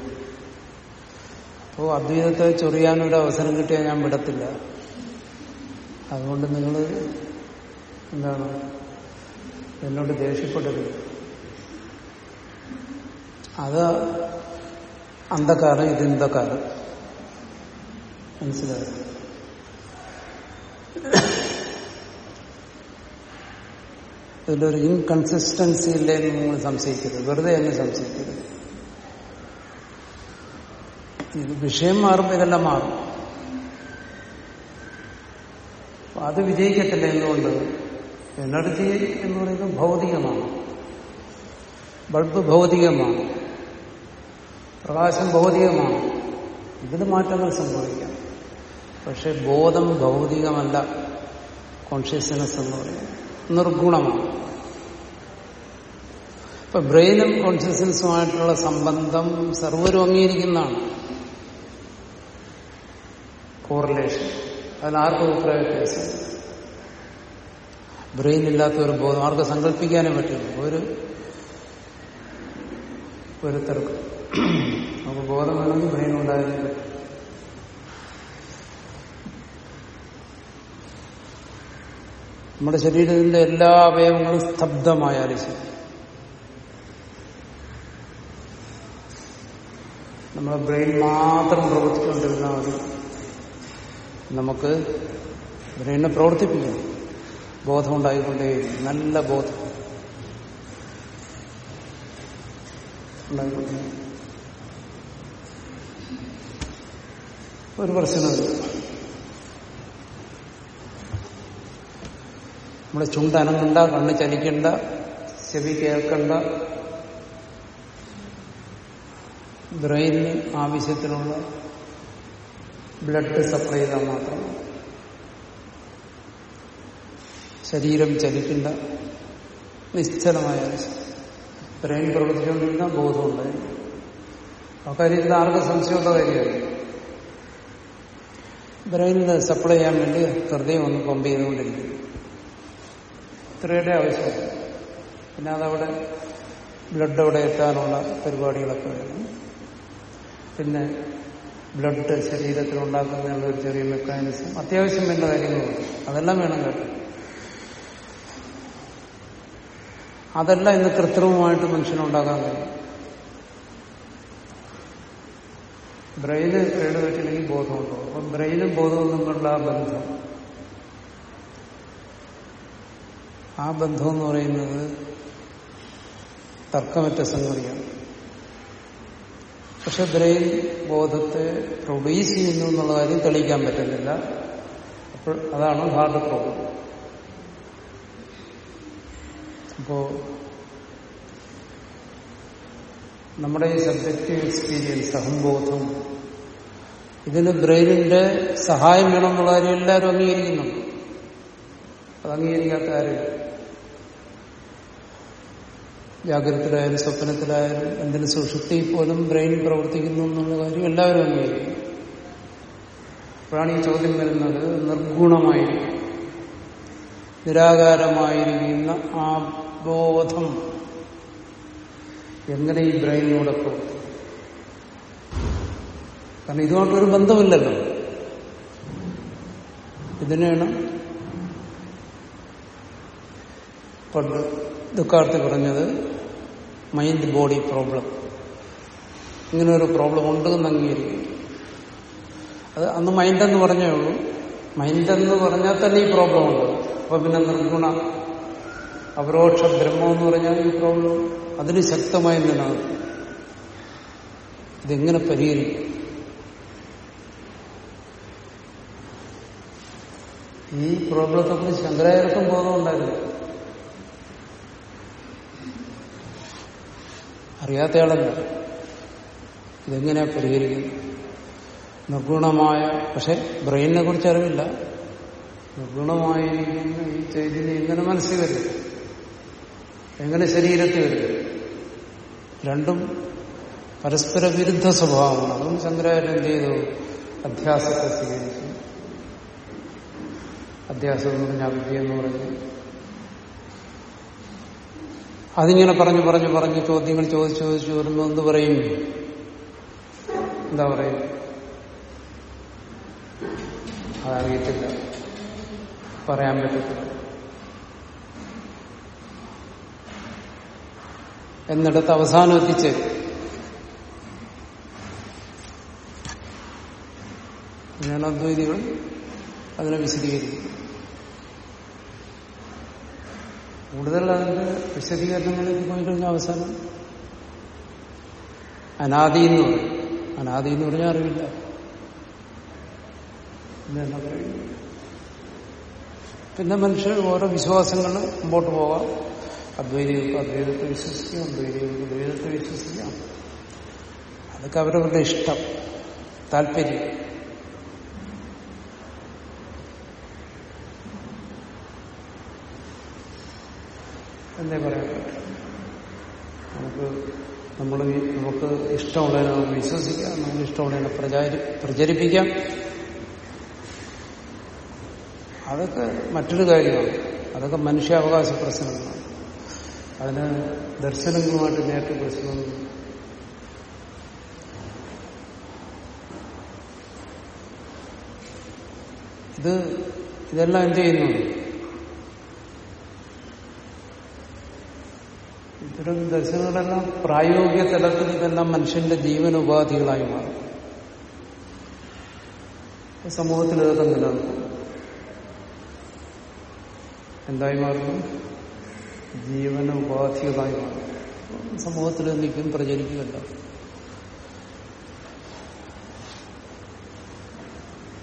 അപ്പോൾ അദ്വൈതത്തെ ചൊറിയാനൊരു അവസരം കിട്ടിയാൽ ഞാൻ വിടത്തില്ല. അതുകൊണ്ട് നിങ്ങൾ എന്താണ്? എന്നോട് ദേഷ്യപ്പെടരുത്. അത് അന്ധകാലം ഇത് ഇന്ധകാലം മനസ്സിലായോ? ഇതിലൊരു ഇൻകൺസിസ്റ്റൻസി ഇല്ലേ എന്ന് നിങ്ങൾ സംശയിക്കരുത്. വെറുതെ എന്നെ സംശയിക്കരുത്. ഇത് വിഷയം മാറും ഇതെല്ലാം മാറും. അത് വിജയിക്കത്തില്ല എന്തുകൊണ്ട്? എനർജി എന്ന് പറയുന്നത് ഭൗതികമാണ്. ബൾബ് ഭൗതികമാണ്. പ്രകാശം ഭൗതികമാണ്. ഇതിൽ മാറ്റങ്ങൾ സംഭവിക്കാം. പക്ഷെ ബോധം ഭൗതികമല്ല കോൺഷ്യസ്നെസ് എന്ന് പറയുന്നത്. നിർഗുണമാണ്. ഇപ്പൊ ബ്രെയിനും കോൺഷ്യസ്നെസ്സുമായിട്ടുള്ള സംബന്ധം സർവരും അംഗീകരിക്കുന്നതാണ്. കോറിലേഷൻ അതിലാർക്കും അഭിപ്രായ വ്യത്യാസം? ബ്രെയിൻ ഇല്ലാത്ത ഒരു ബോധം. ആർക്ക് സങ്കല്പിക്കാനേ പറ്റില്ല. ഒരു ഒരുത്തർക്ക് നമുക്ക് ബോധം വേണമെങ്കിൽ ബ്രെയിൻ ഉണ്ടായിരുന്നില്ല നമ്മുടെ ശരീരത്തിന്റെ എല്ലാ അവയവങ്ങളും സ്തബ്ധമായാലും ശരി നമ്മുടെ ബ്രെയിൻ മാത്രം പ്രവർത്തിച്ചുകൊണ്ടിരുന്നാൽ മതി. നമുക്ക് ബ്രെയിനെ പ്രവർത്തിപ്പിക്കണം ബോധം ഉണ്ടായിക്കൊണ്ടേ നല്ല ബോധം. ഉണ്ടായിക്കൊണ്ടേ ഒരു പ്രശ്നമില്ല നമ്മുടെ ചുണ്ട് അനങ്ങണ്ട കണ്ണ് ചലിക്കണ്ട ചെവി കേൾക്കണ്ട. ബ്രെയിനിന് ആവശ്യത്തിനുള്ള ബ്ലഡ് സപ്ലൈ ചെയ്താൽ മാത്രം ശരീരം ചലിക്കണ്ട. നിശ്ചലമായ ബ്രെയിൻ പ്രവർത്തിച്ചുകൊണ്ടിരുന്ന ബോധമുണ്ടായിരുന്നു ആ കാര്യത്തിൽ ആർക്കും സംശയമുള്ള കാര്യമാണ് ബ്രെയിനിന് സപ്ലൈ ചെയ്യാൻ വേണ്ടി ഹൃദയം ഒന്ന് പമ്പ് ചെയ്തുകൊണ്ടിരിക്കും ഇത്രയുടെ ആവശ്യം. പിന്നെ അതവിടെ ബ്ലഡ് അവിടെ എത്താനുള്ള പരിപാടികളൊക്കെ വേണം. പിന്നെ ബ്ലഡ് ശരീരത്തിൽ ഉണ്ടാക്കുന്നതിനുള്ള ഒരു ചെറിയ മെക്കാനിസം അത്യാവശ്യം വേണ്ട കാര്യങ്ങളുണ്ട്. അതെല്ലാം വേണം കേട്ടോ. അതെല്ലാം ഇന്ന് കൃത്രിമമായിട്ട് മനുഷ്യനുണ്ടാക്കാൻ കഴിയും. ബ്രെയിന് കേടുപറ്റില്ലെങ്കിൽ ബോധമുണ്ടോ അപ്പം ബ്രെയിനും ബോധവും തമ്മിലുള്ള ആ ബന്ധം. ആ ബന്ധം എന്ന് പറയുന്നത് തർക്കമറ്റ സംഗതിയാണ്. പക്ഷെ ബ്രെയിൻ ബോധത്തെ പ്രൊഡ്യൂസ് ചെയ്യുന്നു എന്നുള്ള കാര്യം തെളിയിക്കാൻ പറ്റുന്നില്ല. അപ്പോൾ അതാണ് ഹാർഡ് പ്രോബ്ലം അപ്പോ നമ്മുടെ ഈ സബ്ജക്റ്റീവ് എക്സ്പീരിയൻസ് അഹംബോധം ഇതിന് ബ്രെയിനിന്റെ സഹായം വേണമെന്നുള്ള കാര്യം എല്ലാവരും അംഗീകരിക്കുന്നുണ്ട്. അത് അംഗീകരിക്കാത്ത കാര്യം ജാഗ്രതത്തിലായാലും സ്വപ്നത്തിലായാലും എന്തിനു സുഷുപ്തി പോലും ബ്രെയിൻ പ്രവർത്തിക്കുന്നു എന്നുള്ള കാര്യം എല്ലാവരും അംഗീകരിക്കും. അപ്പോഴാണ് ഈ ചോദ്യം വരുന്നത് നിർഗുണമായിരിക്കും നിരാകാരമായിരിക്കുന്ന ആ ബോധം എങ്ങനെ ഈ പ്രവർത്തിക്കും കാരണം ഇതുമായിട്ടൊരു ബന്ധമില്ലല്ലോ. ഇതിനെയാണ് പണ്ട് ദുഃഖാർത്ഥി പറഞ്ഞത് മൈൻഡ് ബോഡി പ്രോബ്ലം ഇങ്ങനെ ഒരു പ്രോബ്ലം ഉണ്ട് എന്ന് അംഗീകരിക്കും അത് അന്ന് മൈൻഡെന്ന് പറഞ്ഞേ ഉള്ളൂ. മൈൻഡെന്ന് പറഞ്ഞാൽ തന്നെ ഈ പ്രോബ്ലം ഉണ്ട്. അപ്പൊ പിന്നെ നിർഗുണ അപരോക്ഷ ബ്രഹ്മം എന്ന് പറഞ്ഞാൽ ഈ പ്രോബ്ലം അതിന് ശക്തമായി നിലനിൽക്കും ഇതെങ്ങനെ പരിഹരിക്കും? ഈ പ്രോബ്ലത്തെ കുറിച്ച് ശങ്കരാചാര്യർക്കും ബോധമുണ്ടായിരുന്നു. അറിയാത്തയാളല്ല. ഇതെങ്ങനെയാ പരിഹരിക്കുന്നത്? നിർഗുണമായ പക്ഷെ ബ്രെയിനിനെ കുറിച്ച് അറിവില്ല. നിർഗുണമായിരിക്കുന്ന ഈ ചൈതന്യം ഇങ്ങനെ മനസ്സിൽ എങ്ങനെ ശരീരത്തിൽ വരും രണ്ടും പരസ്പര വിരുദ്ധ സ്വഭാവമാണ്. അതും ശങ്കരാചാര്യൻ എന്ത് ചെയ്തു? അധ്യാസത്തെ സ്വീകരിച്ചു. അധ്യാസം എന്ന് പറഞ്ഞ അവിദ്യ എന്ന് പറഞ്ഞു. അതിങ്ങനെ പറഞ്ഞു പറഞ്ഞു പറഞ്ഞു ചോദ്യങ്ങൾ ചോദിച്ചു ചോദിച്ചു വരുമ്പോൾ എന്ത് പറയും? എന്താ പറയും? അതറിയത്തില്ല. പറയാൻ പറ്റത്തില്ല. എന്നിടത്ത് അവസാനം എത്തിച്ചേരും ഞാൻ അദ്വൈതികൾ അതിനെ വിശദീകരിക്കും കൂടുതൽ അതിന്റെ വിശദീകരണങ്ങളിലേക്ക് പോയി കഴിഞ്ഞാൽ അവസാനം അനാദി എന്ന് പറയും. അനാദി എന്ന് പറഞ്ഞാൽ അറിവില്ല. പിന്നെ മനുഷ്യർ ഓരോ വിശ്വാസങ്ങൾ മുമ്പോട്ട് പോകാം. അദ്വൈതികൾക്ക് അദ്വൈതത്തെ വിശ്വസിക്കാം അദ്വൈതികൾക്ക് ദ്വൈതത്തെ വിശ്വസിക്കാം. അതൊക്കെ അവരവരുടെ ഇഷ്ടം താല്പര്യം. എന്തേ പറയാൻ പറ്റും. നമുക്ക് നമ്മൾ നമുക്ക് ഇഷ്ടമുള്ളതിനെ നമുക്ക് വിശ്വസിക്കാം നമുക്ക് ഇഷ്ടമുള്ളതിനെ പ്രചാരി പ്രചരിപ്പിക്കാം. അതൊക്കെ മറ്റൊരു കാര്യമാണ്. അതൊക്കെ മനുഷ്യാവകാശ പ്രശ്നങ്ങളാണ്. അതിന് ദർശനങ്ങളുമായിട്ട് നേരിട്ട് പ്രശ്നമൊന്നും ഇത് ഇതെല്ലാം എന്ത് ചെയ്യുന്നു? ഇത്തരം ദർശനങ്ങളെല്ലാം പ്രായോഗിക തലത്തിൽ ഇതെല്ലാം മനുഷ്യന്റെ ജീവനുപാധികളായി മാറും. സമൂഹത്തിൽ ഇതൊക്കെ നിലനിൽക്കും എന്തായി മാറുന്നു? ജീവന ഉപാധികളായി മാറും. സമൂഹത്തിൽ നിൽക്കും പ്രചരിക്കുകയല്ല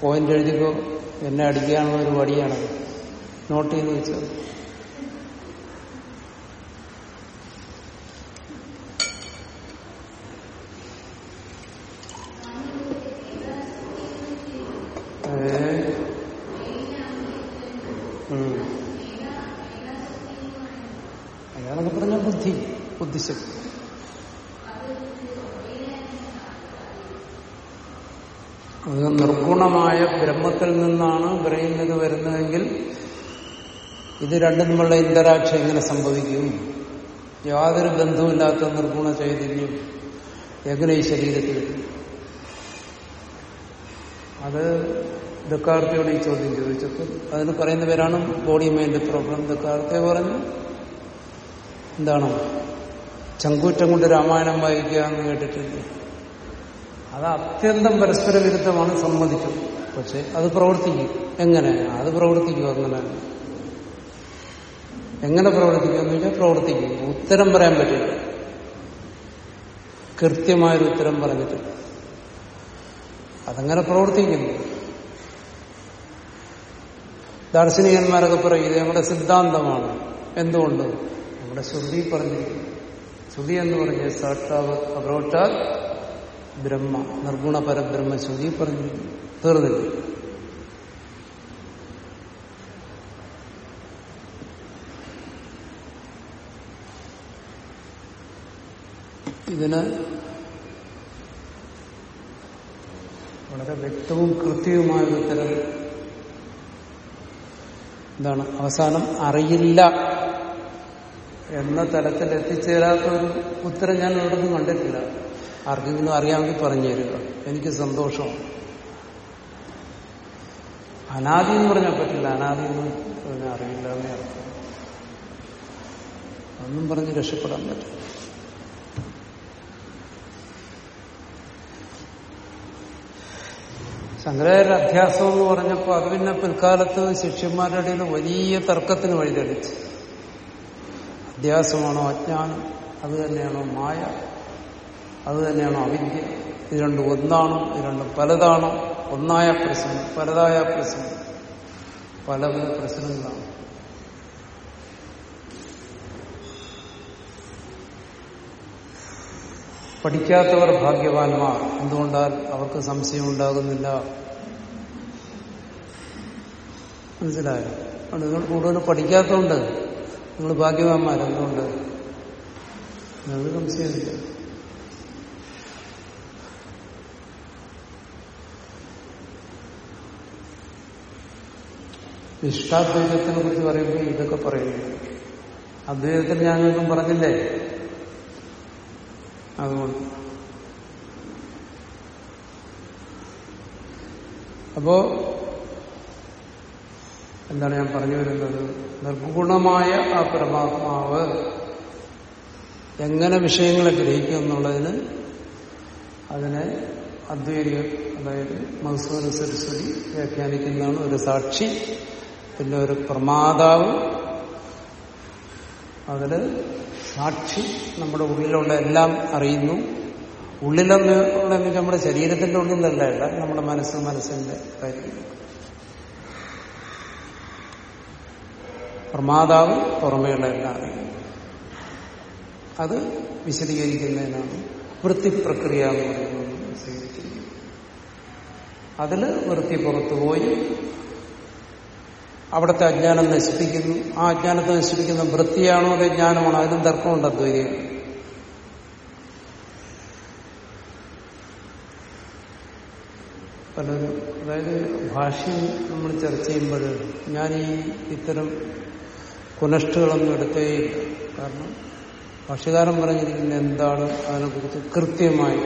പോയിന്റ് എഴുതിക്കോ? എന്നെ അടിക്കാനുള്ള ഒരു വടിയാണ് നോട്ട് ചെയ്ത് വെച്ചത് അയാളൊക്കെ പറഞ്ഞ ബുദ്ധി ബുദ്ധിശക്തി അത് നിർഗുണമായ ബ്രഹ്മത്തിൽ നിന്നാണ് ബ്രെയിൻ ഇത് വരുന്നതെങ്കിൽ ഇത് രണ്ടും തമ്മിലുള്ള ഇന്ററാക്ഷൻ എങ്ങനെ സംഭവിക്കും? യാതൊരു ബന്ധവുമില്ലാത്ത നിർഗുണ ചൈതന്യം എങ്ങനെ ഈ ശരീരത്തിൽ അത് ദുഃഖാർത്ഥിയോട് ഈ ചോദ്യം ചോദിച്ചപ്പോൾ അതിന് പറയുന്ന പേരാണ് ബോഡി മൈൻഡ് പ്രോബ്ലം ദുഃഖാർത്ഥിയെ പറഞ്ഞു എന്താണ്? ചങ്കൂറ്റം കൊണ്ട് രാമായണം വായിക്കുക എന്ന് കേട്ടിട്ടില്ലേ? അത് അത്യന്തം പരസ്പര വിരുദ്ധമാണ് സമ്മതിച്ചു പക്ഷെ അത് പ്രവർത്തിക്കും. എങ്ങനെ? അത് പ്രവർത്തിക്കും അങ്ങനെ. എങ്ങനെ പ്രവർത്തിക്കും വെച്ചാൽ പ്രവർത്തിക്കും. ഉത്തരം പറയാൻ പറ്റില്ല. കൃത്യമായൊരു ഉത്തരം പറഞ്ഞിട്ടില്ല അതങ്ങനെ പ്രവർത്തിക്കുന്നു. ദാർശനികന്മാരൊക്കെ പറയും ഇത് ഞങ്ങളുടെ സിദ്ധാന്തമാണ്. എന്തുകൊണ്ട്? നമ്മുടെ ശ്രുതി പറഞ്ഞിരിക്കുന്നു. ശ്രുതി എന്ന് പറഞ്ഞ സാക്ഷാവ് അബ്രോട്ടാൽ ബ്രഹ്മ നിർഗുണ പരബ്രഹ്മശ്രുതി പറഞ്ഞു. തീർന്നില്ല. ഇതിന് വളരെ വ്യക്തവും കൃത്യവുമായ ഉത്തരം എന്താണ് അവസാനം അറിയില്ല എന്ന തലത്തിൽ എത്തിച്ചേരാത്ത ഒരു ഉത്തരം ഞാൻ ഇവിടുന്ന് കണ്ടിട്ടില്ല. ആർക്കെങ്കിലും അറിയാമെങ്കിൽ പറഞ്ഞു തരിക. എനിക്ക് സന്തോഷം. അനാദി എന്ന് പറഞ്ഞാൽ പറ്റില്ല. അനാദി എന്ന് പറഞ്ഞാൽ അറിയില്ല എന്നേ അർത്ഥം. ഒന്നും പറഞ്ഞ് രക്ഷപ്പെടാൻ പറ്റില്ല. ശങ്കരാചാര്യ അധ്യാസം എന്ന് പറഞ്ഞപ്പോൾ അത് പിന്നെ പിൽക്കാലത്ത് ശിഷ്യന്മാരുടെ ഇടയിൽ വലിയ തർക്കത്തിന് വഴിതെളിച്ച്. അധ്യാസമാണോ അജ്ഞാനം? അത് തന്നെയാണോ മായ? അത് തന്നെയാണ് അവിദ്യ ഇത് രണ്ടും ഒന്നാണ് ഇത് രണ്ടും പലതാണ്. ഒന്നായ പ്രശ്നം പലതായ പ്രശ്നം. പല പല പ്രശ്നങ്ങളാണ്. പഠിക്കാത്തവർ ഭാഗ്യവാന്മാർ. എന്തുകൊണ്ടാൽ അവർക്ക് സംശയം ഉണ്ടാകുന്നില്ല മനസ്സിലായോ നിങ്ങൾ കൂടുതൽ പഠിക്കാത്തതുകൊണ്ട് നിങ്ങൾ ഭാഗ്യവാന്മാർ. എന്തുകൊണ്ട്? സംശയമില്ല. ഇഷ്ടാദ്വൈതത്തിനെ കുറിച്ച് പറയുമ്പോൾ ഇതൊക്കെ പറയുന്നു. അദ്വൈതത്തിൽ ഞാനൊന്നും പറഞ്ഞില്ലേ? അതുകൊണ്ട്. അപ്പോ എന്താണ് ഞാൻ പറഞ്ഞു വരുന്നത്? നിർഗുണമായ ആ പരമാത്മാവ് എങ്ങനെ വിഷയങ്ങളെ ഗ്രഹിക്കും എന്നുള്ളതിന് അതിനെ അദ്വൈതികൾ അതായത് സരസ്വതി വ്യാഖ്യാനിക്കുന്നതാണ് ഒരു സാക്ഷി പിന്നെ ഒരു പ്രമാതാവ് അതിൽ സാക്ഷി നമ്മുടെ ഉള്ളിലുള്ള എല്ലാം അറിയുന്നു. ഉള്ളിലെന്ന് ഉള്ളതെന്ന് നമ്മുടെ ശരീരത്തിന്റെ ഉള്ളിൽ അല്ല നമ്മുടെ മനസ്സ് മനസ്സിന്റെ കാര്യം പ്രമാതാവ് പുറമേയുള്ള എല്ലാം അറിയുന്നു. അത് വിശദീകരിക്കുന്നതിനാണ് വൃത്തിപ്രക്രിയ എന്ന് പറയുന്നത്. സ്വീകരിക്കുന്നത് അതിൽ വൃത്തി പുറത്തുപോയി അവിടുത്തെ അജ്ഞാനം നശിപ്പിക്കുന്നു. ആ അജ്ഞാനത്തെ നശിപ്പിക്കുന്ന വൃത്തിയാണോ അതോ ജ്ഞാനമാണോ? അതിലും തർക്കമുണ്ട് അദ്വൈതം. പലരും അതായത് ഭാഷ്യം നമ്മൾ ചർച്ച ചെയ്യുമ്പോൾ ഞാൻ ഈ ഇത്തരം കുനഷ്ടുകളൊന്നും എടുത്തേയില്ല. കാരണം ഭാഷ്യകാരൻ പറഞ്ഞിരിക്കുന്ന എന്താണ്? അതിനെക്കുറിച്ച് കൃത്യമായി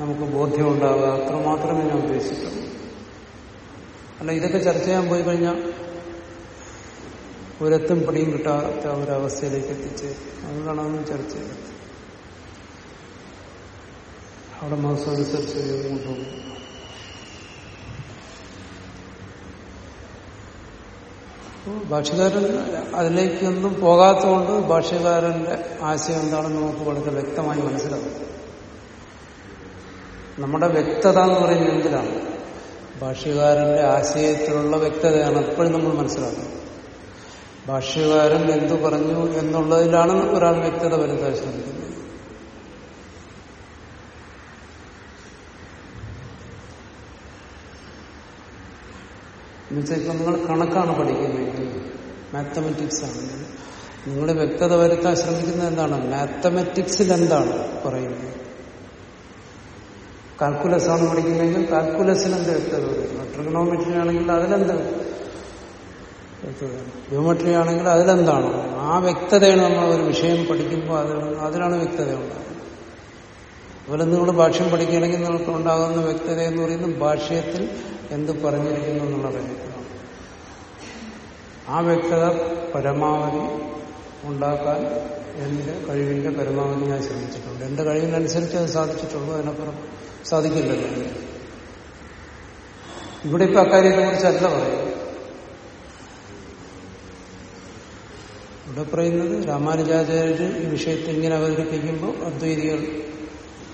നമുക്ക് ബോധ്യമുണ്ടാവുക. അത്രമാത്രമേ ഞാൻ ഉദ്ദേശിക്കുള്ളൂ അല്ല ഇതൊക്കെ ചർച്ച ചെയ്യാൻ പോയി കഴിഞ്ഞാൽ ഒരെത്തും പിടിയും കിട്ടാത്ത ഒരവസ്ഥയിലേക്ക് എത്തിച്ച് അതുകൊണ്ടാണ് അതൊന്നും ചർച്ച ചെയ്തത് അവിടെ മാസമനുസരിച്ച് കൊണ്ടുപോകും. ഭാഷകാരൻ അതിലേക്കൊന്നും പോകാത്തതുകൊണ്ട് ഭാഷകാരന്റെ ആശയം എന്താണെന്ന് നമുക്ക് വളരെ വ്യക്തമായി മനസ്സിലാവും നമ്മുടെ വ്യക്തത എന്ന് പറയുന്നത് എന്തിനാണ് ഭാഷ്യകാരന്റെ ആശയത്തിലുള്ള വ്യക്തതയാണ് എപ്പോഴും നമ്മൾ മനസ്സിലാക്കുന്നത്. ഭാഷ്യകാരൻ എന്തു പറഞ്ഞു എന്നുള്ളതിലാണ് ഒരാൾ വ്യക്തത വരുത്താൻ ശ്രമിക്കുന്നത്. എന്നുവെച്ചാൽ നിങ്ങൾ കണക്കാണ് പഠിക്കുന്നതെങ്കിൽ മാത്തമെറ്റിക്സ് ആണ്. നിങ്ങൾ വ്യക്തത വരുത്താൻ ശ്രമിക്കുന്നത് എന്താണ്? മാത്തമെറ്റിക്സിൽ എന്താണ് പറയുന്നത്? കാൽക്കുലസ് ആണ് പഠിക്കുന്നതെങ്കിൽ കാൽക്കുലസിന് എന്ത് വ്യക്തത വരുന്നു ട്രിഗണോമെട്രി ആണെങ്കിൽ അതിലെന്ത്? ജോമെട്രി ആണെങ്കിൽ അതിലെന്താണ്? ആ വ്യക്തതയാണ് നമ്മൾ ഒരു വിഷയം പഠിക്കുമ്പോൾ അതിൽ അതിലാണ് വ്യക്തത ഉണ്ടാകുന്നത്. അതുപോലെ നിങ്ങൾ ഭാഷ്യം പഠിക്കുകയാണെങ്കിൽ നിങ്ങൾക്ക് ഉണ്ടാകുന്ന വ്യക്തത എന്ന് പറയുന്നത് ഭാഷ്യത്തിൽ എന്ത് പറഞ്ഞിരിക്കുന്നു എന്നുള്ള കാര്യത്തിലാണ്. ആ വ്യക്തത പരമാവധി ഉണ്ടാക്കാൻ എന്റെ കഴിവിന്റെ പരമാവധി ഞാൻ ശ്രമിച്ചിട്ടുണ്ട്. എന്റെ കഴിവിനനുസരിച്ച് അത് സാധിച്ചിട്ടുള്ളൂ അതിനപ്പുറം സാധിക്കില്ലല്ലോ. ഇവിടെ ഇപ്പൊ അക്കാര്യത്തെ കുറിച്ചല്ല പറയുന്നത്. ഇവിടെ പറയുന്നത് രാമാനുജാചാര്യർ ഈ വിഷയത്തെ ഇങ്ങനെ അവതരിപ്പിക്കുമ്പോൾ അദ്വൈതികൾ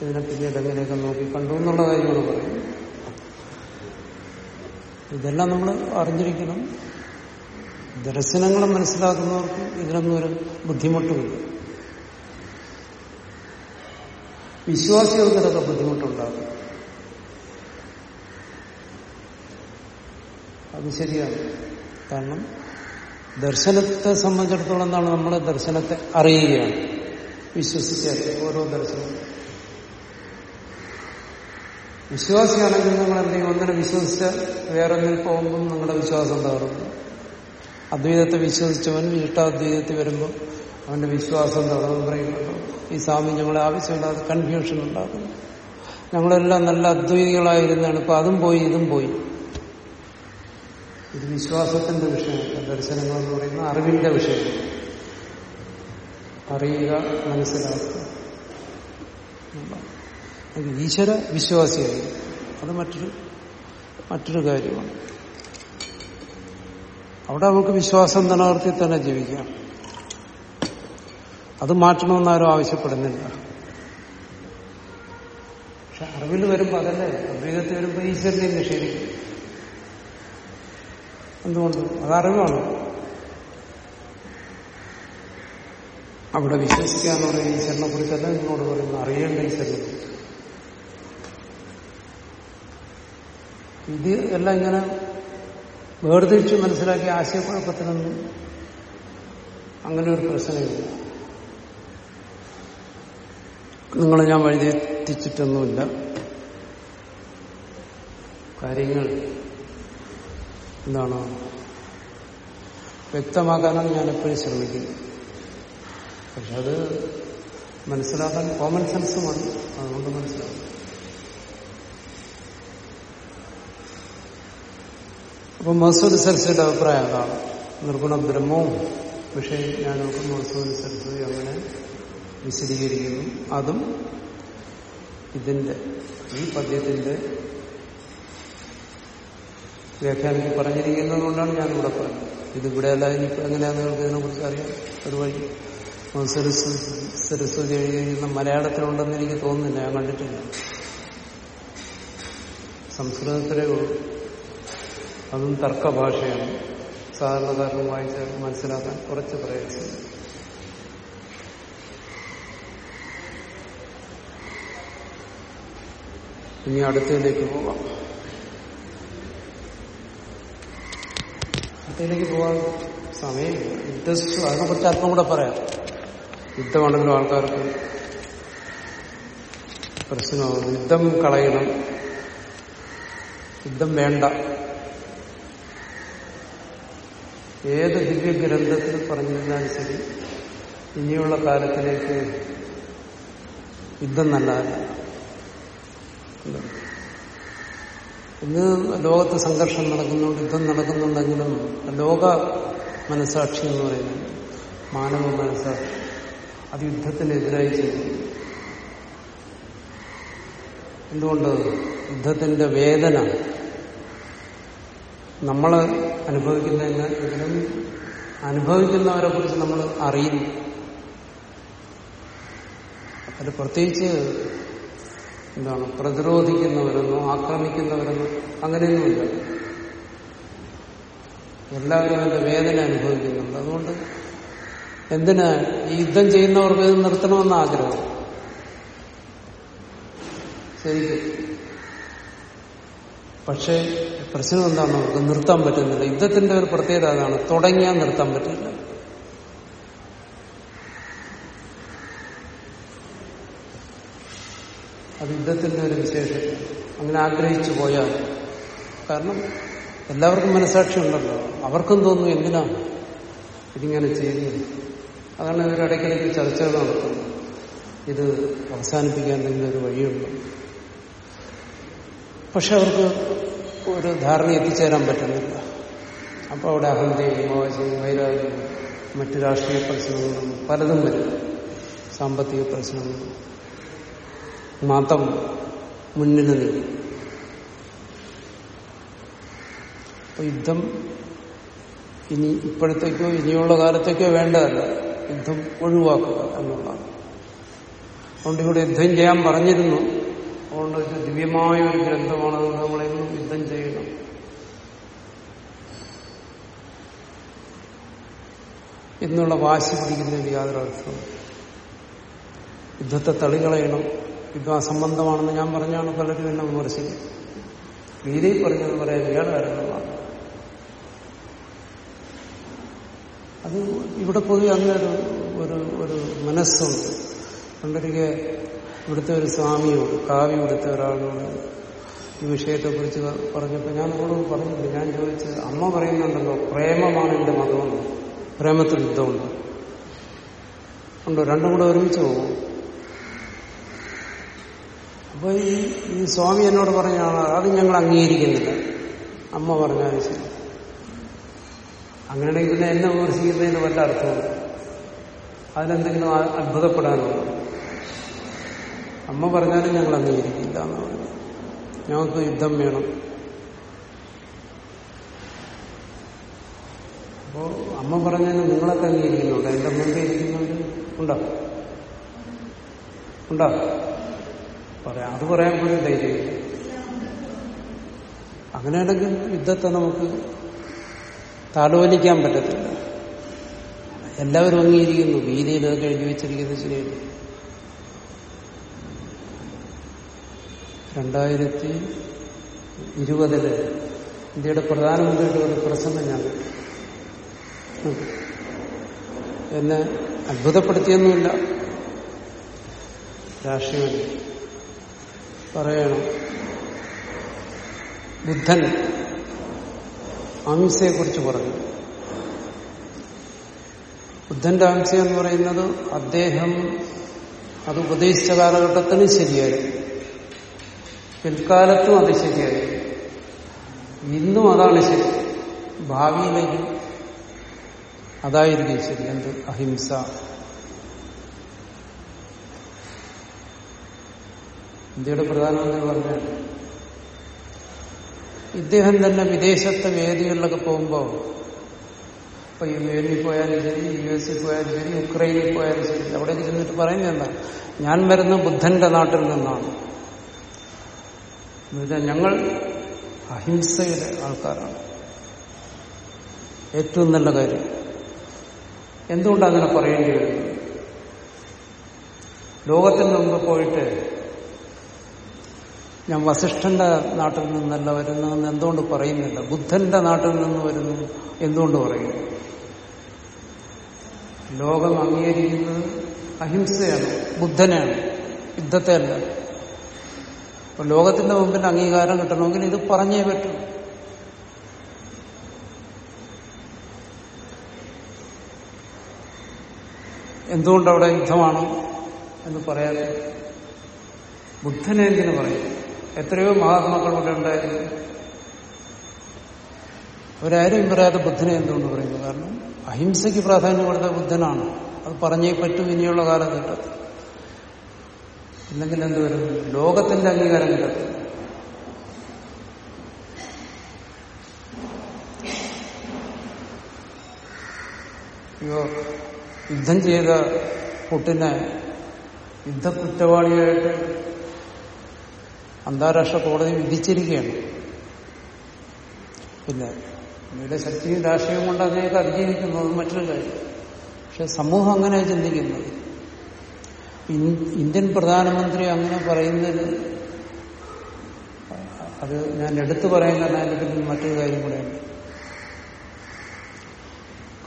ഇതിനെ പിന്നീട് എങ്ങനെയൊക്കെ നോക്കി കണ്ടു എന്നുള്ള കാര്യങ്ങൾ പറയും. ഇതെല്ലാം നമ്മൾ അറിഞ്ഞിരിക്കണം. ദർശനങ്ങൾ മനസ്സിലാക്കുന്നവർക്ക് ഇതിനൊന്നും ഒരു ബുദ്ധിമുട്ടുമില്ല. വിശ്വാസികൾക്ക് ഇതൊക്കെ ബുദ്ധിമുട്ടുണ്ടാകും അത് ശരിയാണ്. കാരണം ദർശനത്തെ സംബന്ധിച്ചിടത്തോളം എന്താണ് നമ്മൾ ദർശനത്തെ അറിയുകയാണ്. വിശ്വസിക്കാൻ ഓരോ ദർശനം വിശ്വാസിയാണെങ്കിൽ നിങ്ങൾ എന്തെങ്കിലും ഒന്നിനെ വിശ്വസിച്ച വേറൊന്നിൽ പോകുമ്പോൾ നിങ്ങളുടെ വിശ്വാസം തകർന്നു അദ്വൈതത്തെ വിശ്വസിച്ചവൻ ഇഷ്ടാദ്വൈതത്തിൽ വരുമ്പോൾ അവന്റെ വിശ്വാസം തകർന്നു പറയുന്നുണ്ടോ ഈ സ്വാമി ഞങ്ങളെ ആവശ്യമില്ലാതെ കൺഫ്യൂഷൻ ഉണ്ടാക്കുന്നു. ഞങ്ങളെല്ലാം നല്ല അദ്വൈതികളായിരുന്നാണ്. ഇപ്പൊ അതും പോയി ഇതും പോയി. ഇത് വിശ്വാസത്തിന്റെ വിഷയമല്ല ദർശനങ്ങൾ എന്ന് പറയുന്ന അറിവിന്റെ വിഷയം അറിയുക മനസ്സിലാക്കുക. ഈശ്വര വിശ്വാസിയായി. അത് മറ്റൊരു മറ്റൊരു കാര്യമാണ്. അവിടെ നമുക്ക് വിശ്വാസം നിലനിർത്തി തന്നെ ജീവിക്കാം. അത് മാറ്റണമെന്ന് ആരും ആവശ്യപ്പെടുന്നില്ല. പക്ഷെ അറിവിൽ വരുമ്പോൾ അതല്ലേ? അദ്വൈതത്തിൽ വരുമ്പോൾ ഈശ്വരനെ നിഷേധിക്കും എന്തുകൊണ്ട്? അത് അറിവാണ്. അവിടെ വിശ്വസിക്കുക എന്ന് പറയുന്ന ഈശ്വരനെ കുറിച്ചല്ല നിങ്ങളോട് പറയുന്ന അറിയേണ്ട ഈശ്വരനെ കുറിച്ച്. ഇത് എല്ലാം ഇങ്ങനെ വേർതിരിച്ച് മനസ്സിലാക്കി ആശയക്കുഴപ്പത്തിനൊന്നും അങ്ങനെ ഒരു പ്രശ്നമില്ല. നിങ്ങളെ ഞാൻ വഴിതെറ്റിച്ചിട്ടൊന്നുമില്ല കാര്യങ്ങൾ എന്താണ് വ്യക്തമാക്കാനാണ് ഞാൻ എപ്പോഴും ശ്രമിക്കുന്നത്. പക്ഷെ അത് മനസ്സിലാക്കാൻ കോമൺ സെൻസ് മതി. അതുകൊണ്ട് മനസ്സിലാക്കും. അപ്പൊ മസൂദ് സരസ്വയുടെ അഭിപ്രായം അതാണ് നിർഗുണ ബ്രഹ്മവും നോക്കുന്നു മസൂദ് സരസ്വതി അങ്ങനെ വിശദീകരിക്കുന്നു. അതും ഇതിന്റെ ഈ പദ്യത്തിന്റെ വ്യാഖ്യാനത്തിൽ പറഞ്ഞിരിക്കുന്നത് കൊണ്ടാണ് ഞാനിവിടെ പറഞ്ഞത്. ഇതിവിടെ അല്ല ഇനിയിപ്പോൾ എങ്ങനെയാണ് നിങ്ങൾക്ക് ഇതിനെക്കുറിച്ച് അറിയാം. ഒരു വഴി സരസ്വതി സരസ്വതി എഴുതിയിരിക്കുന്ന മലയാളത്തിലുണ്ടെന്ന് എനിക്ക് തോന്നുന്നില്ല. ഞാൻ കണ്ടിട്ടില്ല. സംസ്കൃതത്തിലേ ഉള്ളൂ അതും തർക്കഭാഷയാണ് സാധാരണക്കാരനും വായിച്ചാൽ മനസ്സിലാക്കാൻ കുറച്ച് പ്രയാസം. ഇനി അടുത്തതിലേക്ക് പോവാം. അടുത്തതിലേക്ക് പോവാൻ സമയമില്ല. യുദ്ധസ്തു അതിനെക്കുറിച്ച് അല്പം കൂടെ പറയാം. യുദ്ധമാണെങ്കിലും ആൾക്കാർക്ക് പ്രശ്നമാകും. യുദ്ധം കളയണം. യുദ്ധം വേണ്ട. ഏത് ദിവ്യ ഗ്രന്ഥത്തിൽ പറഞ്ഞിരുന്നാലും ശരി ഇനിയുള്ള കാലത്തിലേക്ക് യുദ്ധം നല്ലതല്ല. ഇന്ന് ലോകത്ത് സംഘർഷം നടക്കുന്നുണ്ട് യുദ്ധം നടക്കുന്നുണ്ടെങ്കിലും ലോക മനസാക്ഷി എന്ന് പറയുന്നത് മാനവ മനസാക്ഷി അത് യുദ്ധത്തിനെതിരായി ചെയ്തു. എന്തുകൊണ്ട്? യുദ്ധത്തിന്റെ വേദന നമ്മൾ അനുഭവിക്കുന്നതിന് അനുഭവിക്കുന്നവരെ കുറിച്ച് നമ്മൾ അറിയുന്നു അതിൽ പ്രത്യേകിച്ച് എന്താണ് പ്രതിരോധിക്കുന്നവരെന്നോ ആക്രമിക്കുന്നവരെന്നോ അങ്ങനെയൊന്നുമില്ല. എല്ലാവരും അതിന്റെ വേദന അനുഭവിക്കുന്നുണ്ട്. അതുകൊണ്ട് എന്തിനാ ഈ യുദ്ധം ചെയ്യുന്നവർക്ക് ഇത് നിർത്തണമെന്ന് ആഗ്രഹം? ശരിക്കും. പക്ഷേ പ്രശ്നം എന്താണ് നമുക്ക് നിർത്താൻ പറ്റുന്നില്ല. യുദ്ധത്തിന്റെ ഒരു പ്രത്യേകത അതാണ്. തുടങ്ങിയാൽ നിർത്താൻ പറ്റില്ല. അത് യുദ്ധത്തിന്റെ ഒരു വിശേഷം. അങ്ങനെ ആഗ്രഹിച്ചു പോയാൽ. കാരണം എല്ലാവർക്കും മനസാക്ഷി ഉണ്ടല്ലോ. അവർക്കും തോന്നുന്നു എന്തിനാ ഇതിങ്ങനെ ചെയ്യുന്നത്? അതാണ് ഇവരിടയ്ക്കിടയ്ക്ക് ചർച്ചകൾ നടത്തുന്നത്. ഇത് അവസാനിപ്പിക്കാൻ എന്തെങ്കിലും ഒരു വഴിയുണ്ട്. പക്ഷെ അവർക്ക് ഒരു ധാരണ എത്തിച്ചേരാൻ പറ്റുന്നില്ല. അപ്പോൾ അവിടെ അഹന്തയും മോശയും വൈരാഗ്യവും മറ്റു രാഷ്ട്രീയ പ്രശ്നങ്ങളും പലതും വരും. സാമ്പത്തിക പ്രശ്നങ്ങളും. മതം മുന്നിൽ നിൽക്കും അപ്പൊ യുദ്ധം ഇനി ഇപ്പോഴത്തേക്കോ ഇനിയുള്ള കാലത്തേക്കോ വേണ്ടതല്ല. യുദ്ധം ഒഴിവാക്കുക എന്നുള്ളതാണ്. അതുകൊണ്ട് ഇവിടെ യുദ്ധം ചെയ്യാൻ പറഞ്ഞിരുന്നു. അതുകൊണ്ട് ദിവ്യമായ ഒരു ഗ്രന്ഥമാണ് നമ്മളെന്നും യുദ്ധം ചെയ്യണം. എന്നുള്ള വാശി പിടിക്കുന്നതിന് യാതൊരു അർത്ഥവും യുദ്ധത്തെ തളികളയണം. യുദ്ധം അസംബന്ധമാണെന്ന് ഞാൻ പറഞ്ഞാണ് പലരും എന്നെ വിമർശിക്കും രീതിയിൽ പറഞ്ഞത് പറയാൻ ഇയാൾ കാരണമാണ് അത് ഇവിടെ പൊതുവെ അങ്ങനെ ഒരു ഒരു മനസ്സുണ്ട്. പണ്ടൊരിക്കെ ഇവിടുത്തെ ഒരു സ്വാമിയോട് കാവ്യം ഇവിടുത്തെ ഒരാളോട് ഈ വിഷയത്തെക്കുറിച്ച് പറഞ്ഞപ്പോൾ ഞാൻ അവളോട് പറഞ്ഞില്ല. ഞാൻ ചോദിച്ചത് അമ്മ പറയുന്നുണ്ടല്ലോ പ്രേമമാണ് എന്റെ മതമെന്ന്. പ്രേമത്തിൽ യുദ്ധമുണ്ട്. ഉണ്ടോ? രണ്ടും കൂടെ ഒരുമിച്ച് പോകും. അപ്പൊ ഈ ഈ സ്വാമി എന്നോട് പറഞ്ഞാണ് അത് ഞങ്ങൾ അംഗീകരിക്കുന്നില്ല. അമ്മ പറഞ്ഞാലും ശരി. അങ്ങനെയാണെങ്കിൽ പിന്നെ എന്നെ വിമർശിക്കുന്നതിന് വല്ല അർത്ഥമുണ്ട്? അതിനെന്തെങ്കിലും അത്ഭുതപ്പെടാനുണ്ടോ? അമ്മ പറഞ്ഞാലും ഞങ്ങൾ അംഗീകരിക്കില്ല എന്ന് പറഞ്ഞു. ഞങ്ങൾക്ക് യുദ്ധം വേണം. അപ്പോ അമ്മ പറഞ്ഞതിന് നിങ്ങളൊക്കെ അംഗീകരിക്കുന്നുണ്ടോ? എന്റെ മുമ്പേ ഇരിക്കുന്നവര് ഉണ്ടോ? ഉണ്ടോ? പറയാം. അത് പറയാൻ പോലും ധൈര്യമില്ല. അങ്ങനെയാണെങ്കിൽ യുദ്ധത്തെ നമുക്ക് താലോലിക്കാൻ പറ്റത്തില്ല. എല്ലാവരും അംഗീകരിക്കുന്നു. ഗീതയിൽ ഇതൊക്കെ എഴുതി വെച്ചിരിക്കുന്നത് ശരിയല്ല. രണ്ടായിരത്തി ഇരുപതിൽ ഇന്ത്യയുടെ പ്രധാനമന്ത്രിയുടെ ഒരു പ്രസംഗം ഞാൻ. എന്നെ അത്ഭുതപ്പെടുത്തിയൊന്നുമില്ല. രാഷ്ട്രീയം പറയണം. ബുദ്ധൻ അഹിംസയെക്കുറിച്ച് പറഞ്ഞു. ബുദ്ധന്റെ അഹിംസ എന്ന് പറയുന്നത് അദ്ദേഹം അത് ഉപദേശിച്ച കാലഘട്ടത്തിന് ശരിയായി പിൽക്കാലത്തും അത് ശരിയായി ഇന്നും അതാണ് ശരി. ഭാവിയിലേക്ക് അതായിരിക്കും ശരി. എന്ത്? അഹിംസ. ഇന്ത്യയുടെ പ്രധാനമന്ത്രി പറഞ്ഞാണ് ഇദ്ദേഹം തന്നെ വിദേശത്തെ വേദികളിലൊക്കെ പോകുമ്പോൾ ഇപ്പൊ യു എനിൽ പോയാലും ശരി യു എസിൽ പോയാലും ശരി യുക്രൈനിൽ പോയാലും ശരി അവിടേക്ക് ചെന്നിട്ട് പറയുന്നത് ഞാൻ വരുന്ന ബുദ്ധന്റെ നാട്ടിൽ നിന്നാണ്. എന്നുവെച്ചാൽ ഞങ്ങൾ അഹിംസയുടെ ആൾക്കാരാണ്. ഏറ്റവും നല്ല കാര്യം. എന്തുകൊണ്ടാണ് അങ്ങനെ പറയേണ്ടി വരുന്നത്? ലോകത്തിന് മുമ്പ് പോയിട്ട് ഞാൻ വസിഷ്ഠന്റെ നാട്ടിൽ നിന്നല്ല വരുന്നതെന്ന് എന്തുകൊണ്ട് പറയുന്നില്ല? ബുദ്ധന്റെ നാട്ടിൽ നിന്ന് വരുന്നു എന്തുകൊണ്ട് പറയുന്നു ലോകം അംഗീകരിക്കുന്നത് അഹിംസയാണ് ബുദ്ധനെയാണ് യുദ്ധത്തെ അല്ല ലോകത്തിന്റെ മുമ്പിൽ അംഗീകാരം കിട്ടണമെങ്കിൽ ഇത് പറഞ്ഞേ പറ്റൂ. എന്തുകൊണ്ട് അവിടെ യുദ്ധമാണ് എന്ന് പറയാതെ ബുദ്ധനെ എന്തിനു പറയും? എത്രയോ മഹാത്മാക്കൾ ഇവിടെ ഉണ്ടായിരുന്നു അവരാരും പറയാതെ ബുദ്ധനെ എന്തുകൊണ്ട് പറയുന്നു? കാരണം അഹിംസയ്ക്ക് പ്രാധാന്യം കൊടുത്ത ബുദ്ധനാണ്. അത് പറഞ്ഞേ പറ്റും ഇനിയുള്ള കാലഘട്ടത്തിൽ ഇല്ലെങ്കിൽ എന്തുവരും ലോകത്തിന്റെ അംഗീകാരം കിട്ടത്തില്ല. യുദ്ധം ചെയ്ത പുട്ടിനെ യുദ്ധക്കുറ്റവാളിയായിട്ട് അന്താരാഷ്ട്ര കോടതി വിധിച്ചിരിക്കുകയാണ്. പിന്നെ ഇവിടെ ശക്തിയും രാഷ്ട്രീയം കൊണ്ട് അങ്ങനെയൊക്കെ അതിജീവിക്കുന്നു അത് മറ്റൊരു കാര്യം. പക്ഷെ സമൂഹം അങ്ങനെ ചിന്തിക്കുന്നത് ഇന്ത്യൻ പ്രധാനമന്ത്രി അങ്ങനെ പറയുന്നത് അത് ഞാൻ എടുത്തു പറയുന്ന അതിന്റെ മറ്റൊരു കാര്യം കൂടെയുണ്ട്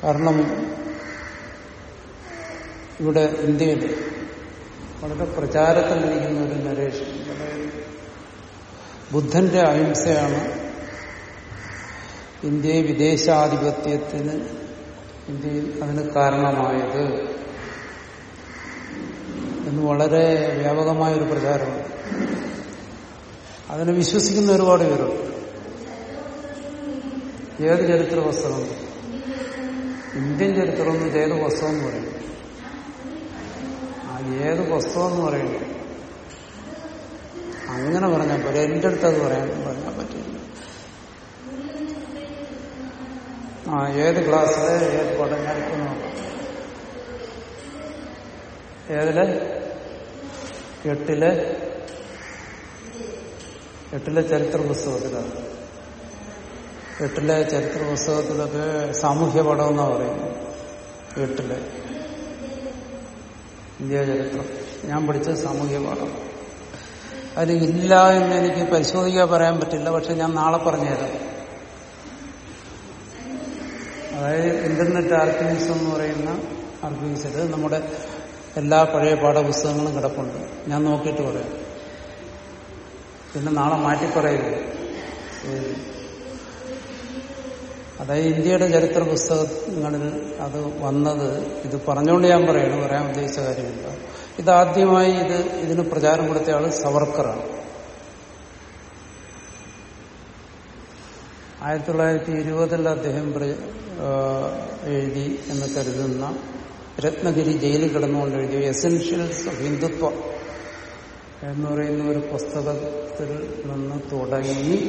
കാരണം ഇവിടെ ഇന്ത്യയിൽ വളരെ പ്രചാരത്തിലിരിക്കുന്ന ഒരു നരേഷ് ബുദ്ധന്റെ അഹിംസയാണ് ഇന്ത്യയെ വിദേശാധിപത്യത്തിന് ഇന്ത്യയിൽ അതിന് കാരണമായത് എന്ന് വളരെ വ്യാപകമായൊരു പ്രചാരമാണ് അതിനെ വിശ്വസിക്കുന്ന ഒരുപാട് പേരുണ്ട്. ഏത് ചരിത്ര പുസ്തകം ഇന്ത്യൻ ചരിത്രം ഏത് പുസ്തകം എന്ന് പറയും? ആ ഏത് പുസ്തകം എന്ന് പറയുന്നത് അങ്ങനെ പറഞ്ഞാൽ പോലെ എന്റെ അടുത്ത് അത് പറയാൻ പറഞ്ഞാൽ പറ്റില്ല. ആ ഏത് ക്ലാസ്സിൽ ഏത് പഠനം നോക്കാം ഏതിലെ? എട്ടിലെ? എട്ടിലെ ചരിത്ര പുസ്തകത്തിലാണ് എട്ടിലെ ചരിത്ര പുസ്തകത്തിലൊക്കെ സാമൂഹ്യ പടം എന്നാ പറയുന്നത്. എട്ടിലെ. ഇന്ത്യ ചരിത്രം. ഞാൻ പഠിച്ച സാമൂഹ്യ പാഠം അതിൽ ഇല്ല എന്ന് എനിക്ക് പരിശോധിക്കാൻ പറയാൻ പറ്റില്ല പക്ഷെ ഞാൻ നാളെ പറഞ്ഞുതരാം. അതായത് ഇന്റർനെറ്റ് ആർക്കിവ്സ് എന്ന് പറയുന്ന ആർക്കിവ്സിൽ നമ്മുടെ എല്ലാ പഴയ പാഠപുസ്തകങ്ങളും കിടപ്പുണ്ട്. ഞാൻ നോക്കിയിട്ട് പറയാം. പിന്നെ നാളെ മാറ്റി പറയരുത്. അതായത് ഇന്ത്യയുടെ ചരിത്ര പുസ്തകങ്ങളിൽ അത് വന്നത് ഇത് പറഞ്ഞുകൊണ്ട് ഞാൻ പറയുന്നു പറയാൻ ഉദ്ദേശിച്ച കാര്യമില്ല. ഇതാദ്യമായി ഇത് ഇതിന് പ്രചാരം കൊടുത്ത ആൾ സവർക്കറാണ്. ആയിരത്തി തൊള്ളായിരത്തി ഇരുപതിൽ അദ്ദേഹം എഴുതി എന്ന് കരുതുന്ന രത്നഗിരി ജയിലിൽ കിടന്നുകൊണ്ട് എഴുതിയ എസെൻഷ്യൽസ് ഓഫ് ഹിന്ദുത്വ എന്ന് പറയുന്ന ഒരു പുസ്തകത്തിൽ നിന്ന് തുടങ്ങി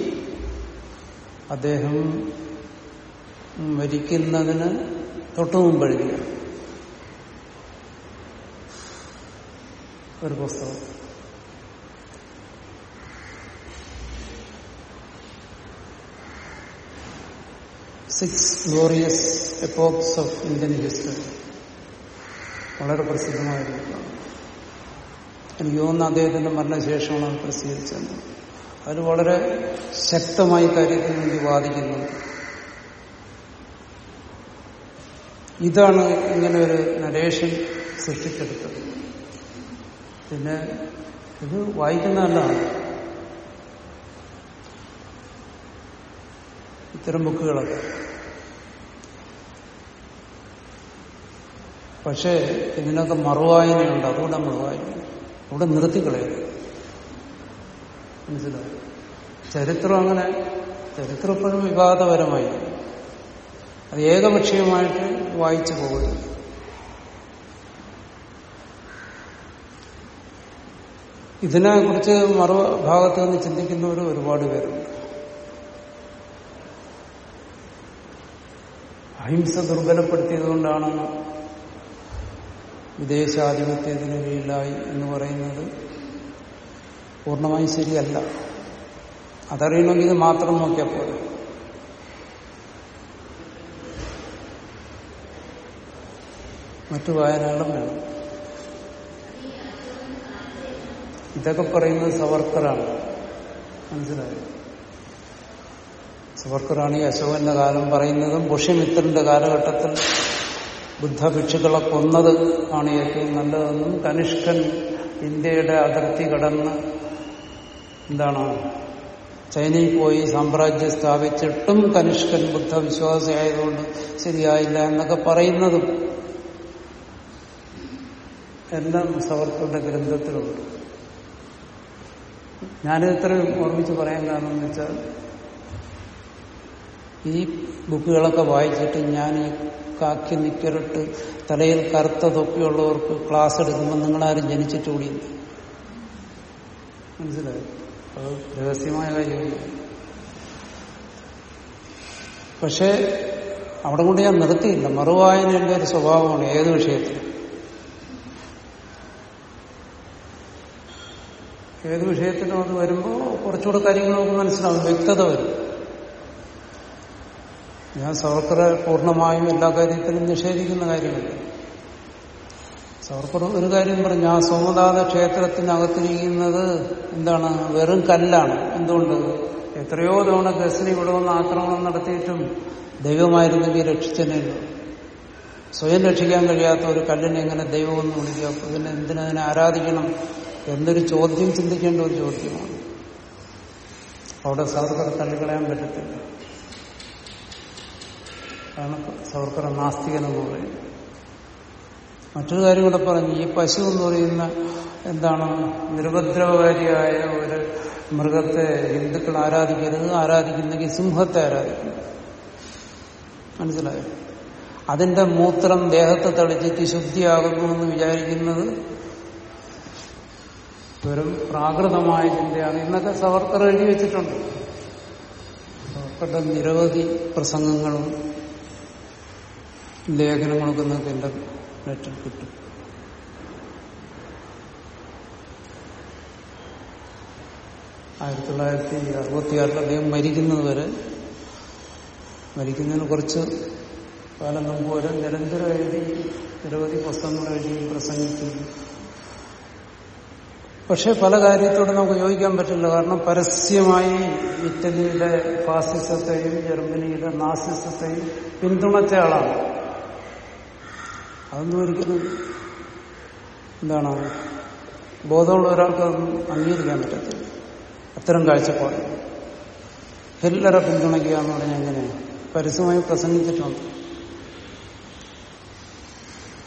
അദ്ദേഹം മരിക്കുന്നതിന് തൊട്ടു മുമ്പ് ഒരു പുസ്തകം. Six glorious epochs of Indian history വളരെ പ്രസിദ്ധമായിരിക്കുന്നു. എനിക്ക് തോന്നുന്നു അദ്ദേഹത്തിന്റെ മരണശേഷമാണ് അത് പ്രസിദ്ധീകരിച്ചത്. അത് വളരെ ശക്തമായി കാര്യത്തിന് വേണ്ടി വാദിക്കുന്നുണ്ട് ഇതാണ് ഇങ്ങനെ ഒരു നരേഷൻ സൃഷ്ടിച്ചെടുത്തത്. പിന്നെ ഇത് വായിക്കുന്നതല്ല ഇത്തരം ബുക്കുകളൊക്കെ. പക്ഷേ ഇതിനൊക്കെ മറുവായനയുണ്ട്. അതുകൊണ്ട് നമ്മൾ വായിക്കും അവിടെ നിർത്തിക്കളയരുത് മനസ്സിലായി? ചരിത്രം അങ്ങനെ ചരിത്രം എപ്പോഴും വിവാദപരമായി. അത് ഏകപക്ഷീയമായിട്ട് വായിച്ചു പോകരുത്. ഇതിനെക്കുറിച്ച് മറുഭാഗത്ത് നിന്ന് ചിന്തിക്കുന്നവർ ഒരുപാട് പേരുണ്ട്. അഹിംസ ദുർബലപ്പെടുത്തിയതുകൊണ്ടാണെന്ന് വിദേശാധിപത്യത്തിന് കീഴിലായി എന്ന് പറയുന്നത് പൂർണമായും ശരിയല്ല. അതറിയണമെങ്കിൽ ഇത് മാത്രം നോക്കിയാൽ പോലെ മറ്റു വായനകളും വേണം. ഇതൊക്കെ പറയുന്നത് സവർക്കറാണ്. മനസ്സിലായോ? സവർക്കറാണ് ഈ അശോകന്റെ കാലം പറയുന്നതും പുഷ്യമിത്രന്റെ കാലഘട്ടത്തിൽ ബുദ്ധഭിക്ഷുക്കളെ കൊന്നത് ആണ് ഏറ്റവും നല്ലതെന്നും കനിഷ്കൻ ഇന്ത്യയുടെ അതിർത്തി കടന്ന് എന്താണ് ചൈനയിൽ പോയി സാമ്രാജ്യം സ്ഥാപിച്ചിട്ടും കനിഷ്കൻ ബുദ്ധവിശ്വാസിയായതുകൊണ്ട് ശരിയായില്ല എന്നൊക്കെ പറയുന്നതും എല്ലാം സവർക്കറുടെ ഗ്രന്ഥത്തിലുണ്ട്. ഞാനിത്രയും ഓർമ്മിച്ച് പറയാൻ കാരണം എന്ന് വെച്ചാൽ ഈ ബുക്കുകളൊക്കെ വായിച്ചിട്ട് ഞാൻ ഈ കാക്കി നിക്കരട്ട് തലയിൽ കറുത്ത തൊപ്പിയുള്ളവർക്ക് ക്ലാസ് എടുക്കുമ്പോൾ നിങ്ങളാരും ജനിച്ചിട്ടുകൂടിയില്ല മനസ്സിലായി? അത് രഹസ്യമായ കാര്യമില്ല. പക്ഷേ അവിടെ കൊണ്ട് ഞാൻ നിർത്തിയില്ല. മറുവായന എന്റെ ഒരു സ്വഭാവമാണ് ഏത് വിഷയത്തിലും. ഏത് വിഷയത്തിനും അത് വരുമ്പോൾ കുറച്ചുകൂടെ കാര്യങ്ങൾ നമുക്ക് മനസ്സിലാവും വ്യക്തത വരും. ഞാൻ സവർക്കറെ പൂർണമായും എല്ലാ കാര്യത്തിലും നിഷേധിക്കുന്ന കാര്യമല്ല. സവർക്കർ ഒരു കാര്യം പറഞ്ഞു ആ സോമനാഥ ക്ഷേത്രത്തിനകത്തിരിക്കുന്നത് എന്താണ്? വെറും കല്ലാണ്. എന്തുകൊണ്ട്? എത്രയോ തവണ ഗസ്ലി ഇവിടെ ആക്രമണം നടത്തിയിട്ടും ദൈവമായിരുന്നെങ്കിൽ രക്ഷിച്ചെന്നില്ല സ്വയം രക്ഷിക്കാൻ കഴിയാത്ത ഒരു കല്ലിനെ എങ്ങനെ ദൈവമെന്ന് വിളിക്കുക. പിന്നെ എന്തിനതിനെ ആരാധിക്കണം? എന്നൊരു ചോദ്യം ചിന്തിക്കേണ്ട ഒരു ചോദ്യമാണ്. അവിടെ സവർക്കർ തള്ളിക്കളയാൻ പറ്റത്തില്ല. കാരണം സവർക്കർ നാസ്തികനെന്ന് പറയുന്നത്. മറ്റൊരു കാര്യം കൂടെ പറഞ്ഞു ഈ പശു എന്ന് പറയുന്ന എന്താണ് നിരുപദ്രവകാരിയായ ഒരു മൃഗത്തെ ഹിന്ദുക്കൾ ആരാധിക്കരുത് ആരാധിക്കുന്നെങ്കിൽ സിംഹത്തെ ആരാധിക്കണം മനസ്സിലായോ? അതിന്റെ മൂത്രം ദേഹത്തെ തളിച്ചിട്ട് ശുദ്ധിയാകുന്നു എന്ന് വിചാരിക്കുന്നത് വെറും പ്രാകൃതമായ ചിന്തയാണ്. ഇന്നൊക്കെ സവർക്കർ എഴുതി വെച്ചിട്ടുണ്ട്. സവർക്കറുടെ നിരവധി പ്രസംഗങ്ങളും ലേഖനങ്ങളൊക്കെ നിങ്ങൾക്ക് എന്റെ നെറ്റിൽ കിട്ടും. ആയിരത്തി തൊള്ളായിരത്തി അറുപത്തിയാറിൽ അദ്ദേഹം മരിക്കുന്നത് വരെ മരിക്കുന്നതിന് കുറച്ച് കാലം മുമ്പ് വരെ നിരന്തരം എഴുതി നിരവധി പുസ്തകങ്ങൾ എഴുതി പ്രസംഗിക്കും പക്ഷെ പല കാര്യത്തോടും നമുക്ക് യോജിക്കാൻ പറ്റില്ല. കാരണം പരസ്യമായി ഇറ്റലിയിലെ ഫാസിസത്തെയും ജർമ്മനിയുടെ നാസിസത്തെയും പിന്തുണച്ച ആളാണ്. അതൊന്നും ഒരിക്കലും എന്താണ് ബോധമുള്ള ഒരാൾക്ക് അംഗീകരിക്കാൻ പറ്റത്തില്ല. അത്തരം കാഴ്ചപ്പാട്. ഹില്ലറെ പിന്തുണയ്ക്കുക എന്ന് പറഞ്ഞാൽ എങ്ങനെയാണ് പരസ്യമായി പ്രസംഗിച്ചിട്ടുണ്ട്.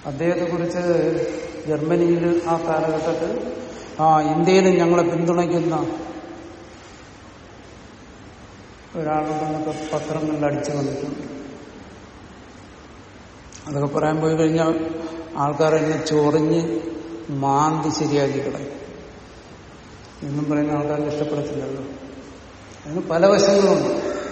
അദ്ദേഹത്തെ കുറിച്ച് ജർമ്മനിയിൽ ആ കാലഘട്ടത്തിൽ ആ ഇന്ത്യയിലും ഞങ്ങളെ പിന്തുണയ്ക്കുന്ന ഒരാളുണ്ടെന്നൊക്കെ പത്രങ്ങളിൽ അടിച്ചു വന്നിട്ടുണ്ട് അതൊക്കെ പറയാൻ പോയി കഴിഞ്ഞാൽ ആൾക്കാർ എന്നെ ചൊറിഞ്ഞ് മാന്തി ശരിയാക്കി കളയും. എന്നും പറയുന്ന ആൾക്കാർക്ക് ഇഷ്ടപ്പെടത്തില്ലല്ലോ. അതിന് പല വശങ്ങളുണ്ട്.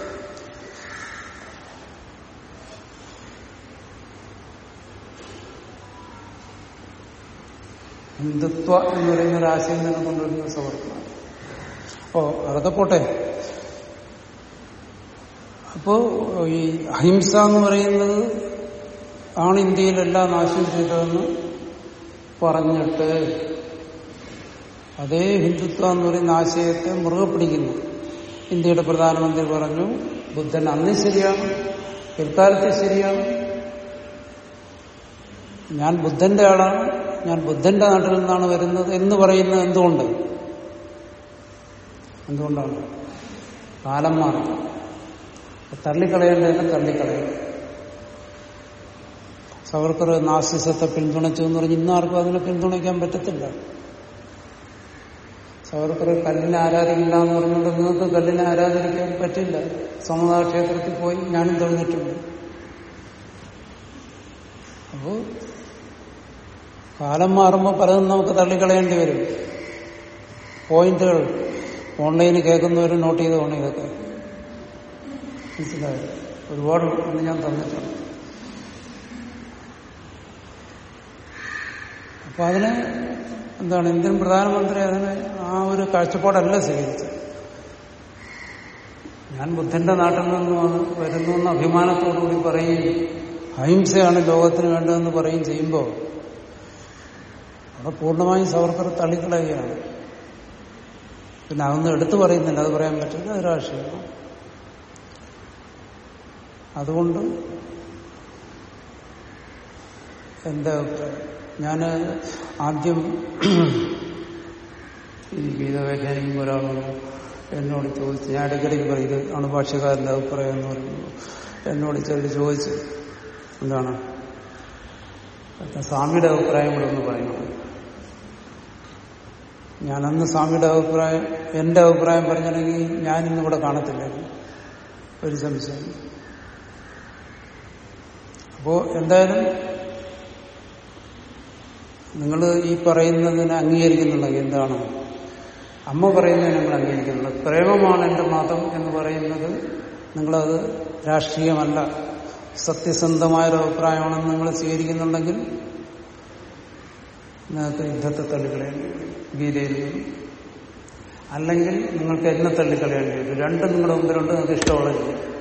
ഹിന്ദുത്വ എന്ന് പറയുന്ന ഒരു ആശയം തന്നെ കൊണ്ടുവരുന്ന സമർപ്പണം അപ്പോ അതൊക്കെ പോട്ടെ. അപ്പോ ഈ അഹിംസ എന്ന് പറയുന്നത് ആണ് ഇന്ത്യയിലെല്ലാം നാശം ചെയ്തതെന്ന് പറഞ്ഞിട്ട് അതേ ഹിന്ദുത്വം എന്ന് പറയുന്ന ആശയത്തെ മുറുകെ പിടിക്കുന്നു. ഇന്ത്യയുടെ പ്രധാനമന്ത്രി പറഞ്ഞു ബുദ്ധൻ അന്ന് ശരിയാണ് പിൽക്കാലത്ത് ശരിയാണ്. ഞാൻ ബുദ്ധന്റെ ആളാണ് ഞാൻ ബുദ്ധന്റെ നാട്ടിൽ നിന്നാണ് വരുന്നത് എന്ന് പറയുന്നത് എന്തുകൊണ്ട്? എന്തുകൊണ്ടാണ്? കാലം മാറി. തള്ളിക്കളയേണ്ടതിനെ തള്ളിക്കളയും. സവർക്കർ നാസിസത്തെ പിന്തുണച്ചു എന്ന് പറഞ്ഞ് ഇന്നാർക്കും അതിനെ പിന്തുണയ്ക്കാൻ പറ്റത്തില്ല. സവർക്കർ കല്ലിനെ ആരാധിക്കില്ല എന്ന് പറഞ്ഞുകൊണ്ട് നിങ്ങൾക്ക് കല്ലിനെ ആരാധിക്കാൻ പറ്റില്ല. സമുദായ ക്ഷേത്രത്തിൽ പോയി ഞാനും തെളിഞ്ഞിട്ടുണ്ട്. അപ്പോ കാലം മാറുമ്പോൾ പലതും നമുക്ക് തള്ളിക്കളയേണ്ടി വരും. പോയിന്റുകൾ. ഓൺലൈനിൽ കേൾക്കുന്നവരും നോട്ട് ചെയ്തോണം ഇതൊക്കെ മനസ്സിലായത് ഒരുപാട് ഒന്ന് ഞാൻ തന്നിട്ടുണ്ട്. അപ്പൊ അതിന് എന്താണ് ഇന്ത്യൻ പ്രധാനമന്ത്രി അതിന് ആ ഒരു കാഴ്ചപ്പാടല്ല സ്വീകരിച്ചത്. ഞാൻ ബുദ്ധന്റെ നാട്ടിൽ നിന്ന് വരുന്നു എന്ന് അഭിമാനത്തോടുകൂടി പറയുകയും അഹിംസയാണ് ലോകത്തിന് വേണ്ടതെന്ന് പറയുകയും ചെയ്യുമ്പോൾ അവിടെ പൂർണമായും സവർക്കർ തള്ളിക്കളയുകയാണ്. പിന്നെ അതൊന്നും എടുത്തു പറയുന്നില്ല. അത് പറയാൻ പറ്റില്ല. അത് രാഷ്ട്രീയമാണ് അതുകൊണ്ട് എന്താ ഞാൻ ആദ്യം ഈ ഗീത വ്യാഖ്യാനിക്കുമ്പോൾ ഒരാളോട് എന്നോട് ചോദിച്ചു. ഞാൻ ഇടയ്ക്കിടയ്ക്ക് പറയും ആണ് അണുഭാഷകാരന്റെ അഭിപ്രായം എന്ന് പറയുമ്പോൾ എന്നോട് ചിലർ ചോദിച്ചു. എന്താണ്? സ്വാമിയുടെ അഭിപ്രായം കൂടെ ഒന്ന് പറയുന്നത് ഞാനന്ന് സ്വാമിയുടെ അഭിപ്രായം എന്റെ അഭിപ്രായം പറഞ്ഞിരുന്നെങ്കിൽ ഞാൻ ഇന്നിവിടെ കാണത്തില്ല. ഒരു സംശയം. അപ്പോ എന്തായാലും നിങ്ങൾ ഈ പറയുന്നതിനെ അംഗീകരിക്കുന്നുണ്ടെങ്കിൽ എന്താണ്? അമ്മ പറയുന്നതിനെ നിങ്ങൾ അംഗീകരിക്കുന്നുണ്ട്. പ്രേമമാണ് എന്റെ മതം എന്ന് പറയുന്നത് നിങ്ങളത് രാഷ്ട്രീയമല്ല. സത്യസന്ധമായൊരു അഭിപ്രായമാണെന്ന് നിങ്ങൾ സ്വീകരിക്കുന്നുണ്ടെങ്കിൽ നിങ്ങൾക്ക് യുദ്ധത്തെ തള്ളിക്കളയേണ്ടി വരും ഗീതയിൽ നിന്നും. അല്ലെങ്കിൽ നിങ്ങൾക്ക് എന്നെ തള്ളിക്കളയേണ്ടി വരും. രണ്ടും നിങ്ങളുടെ മുമ്പിലുണ്ട് നിങ്ങൾക്ക് ഇഷ്ടമുള്ള ചെയ്യും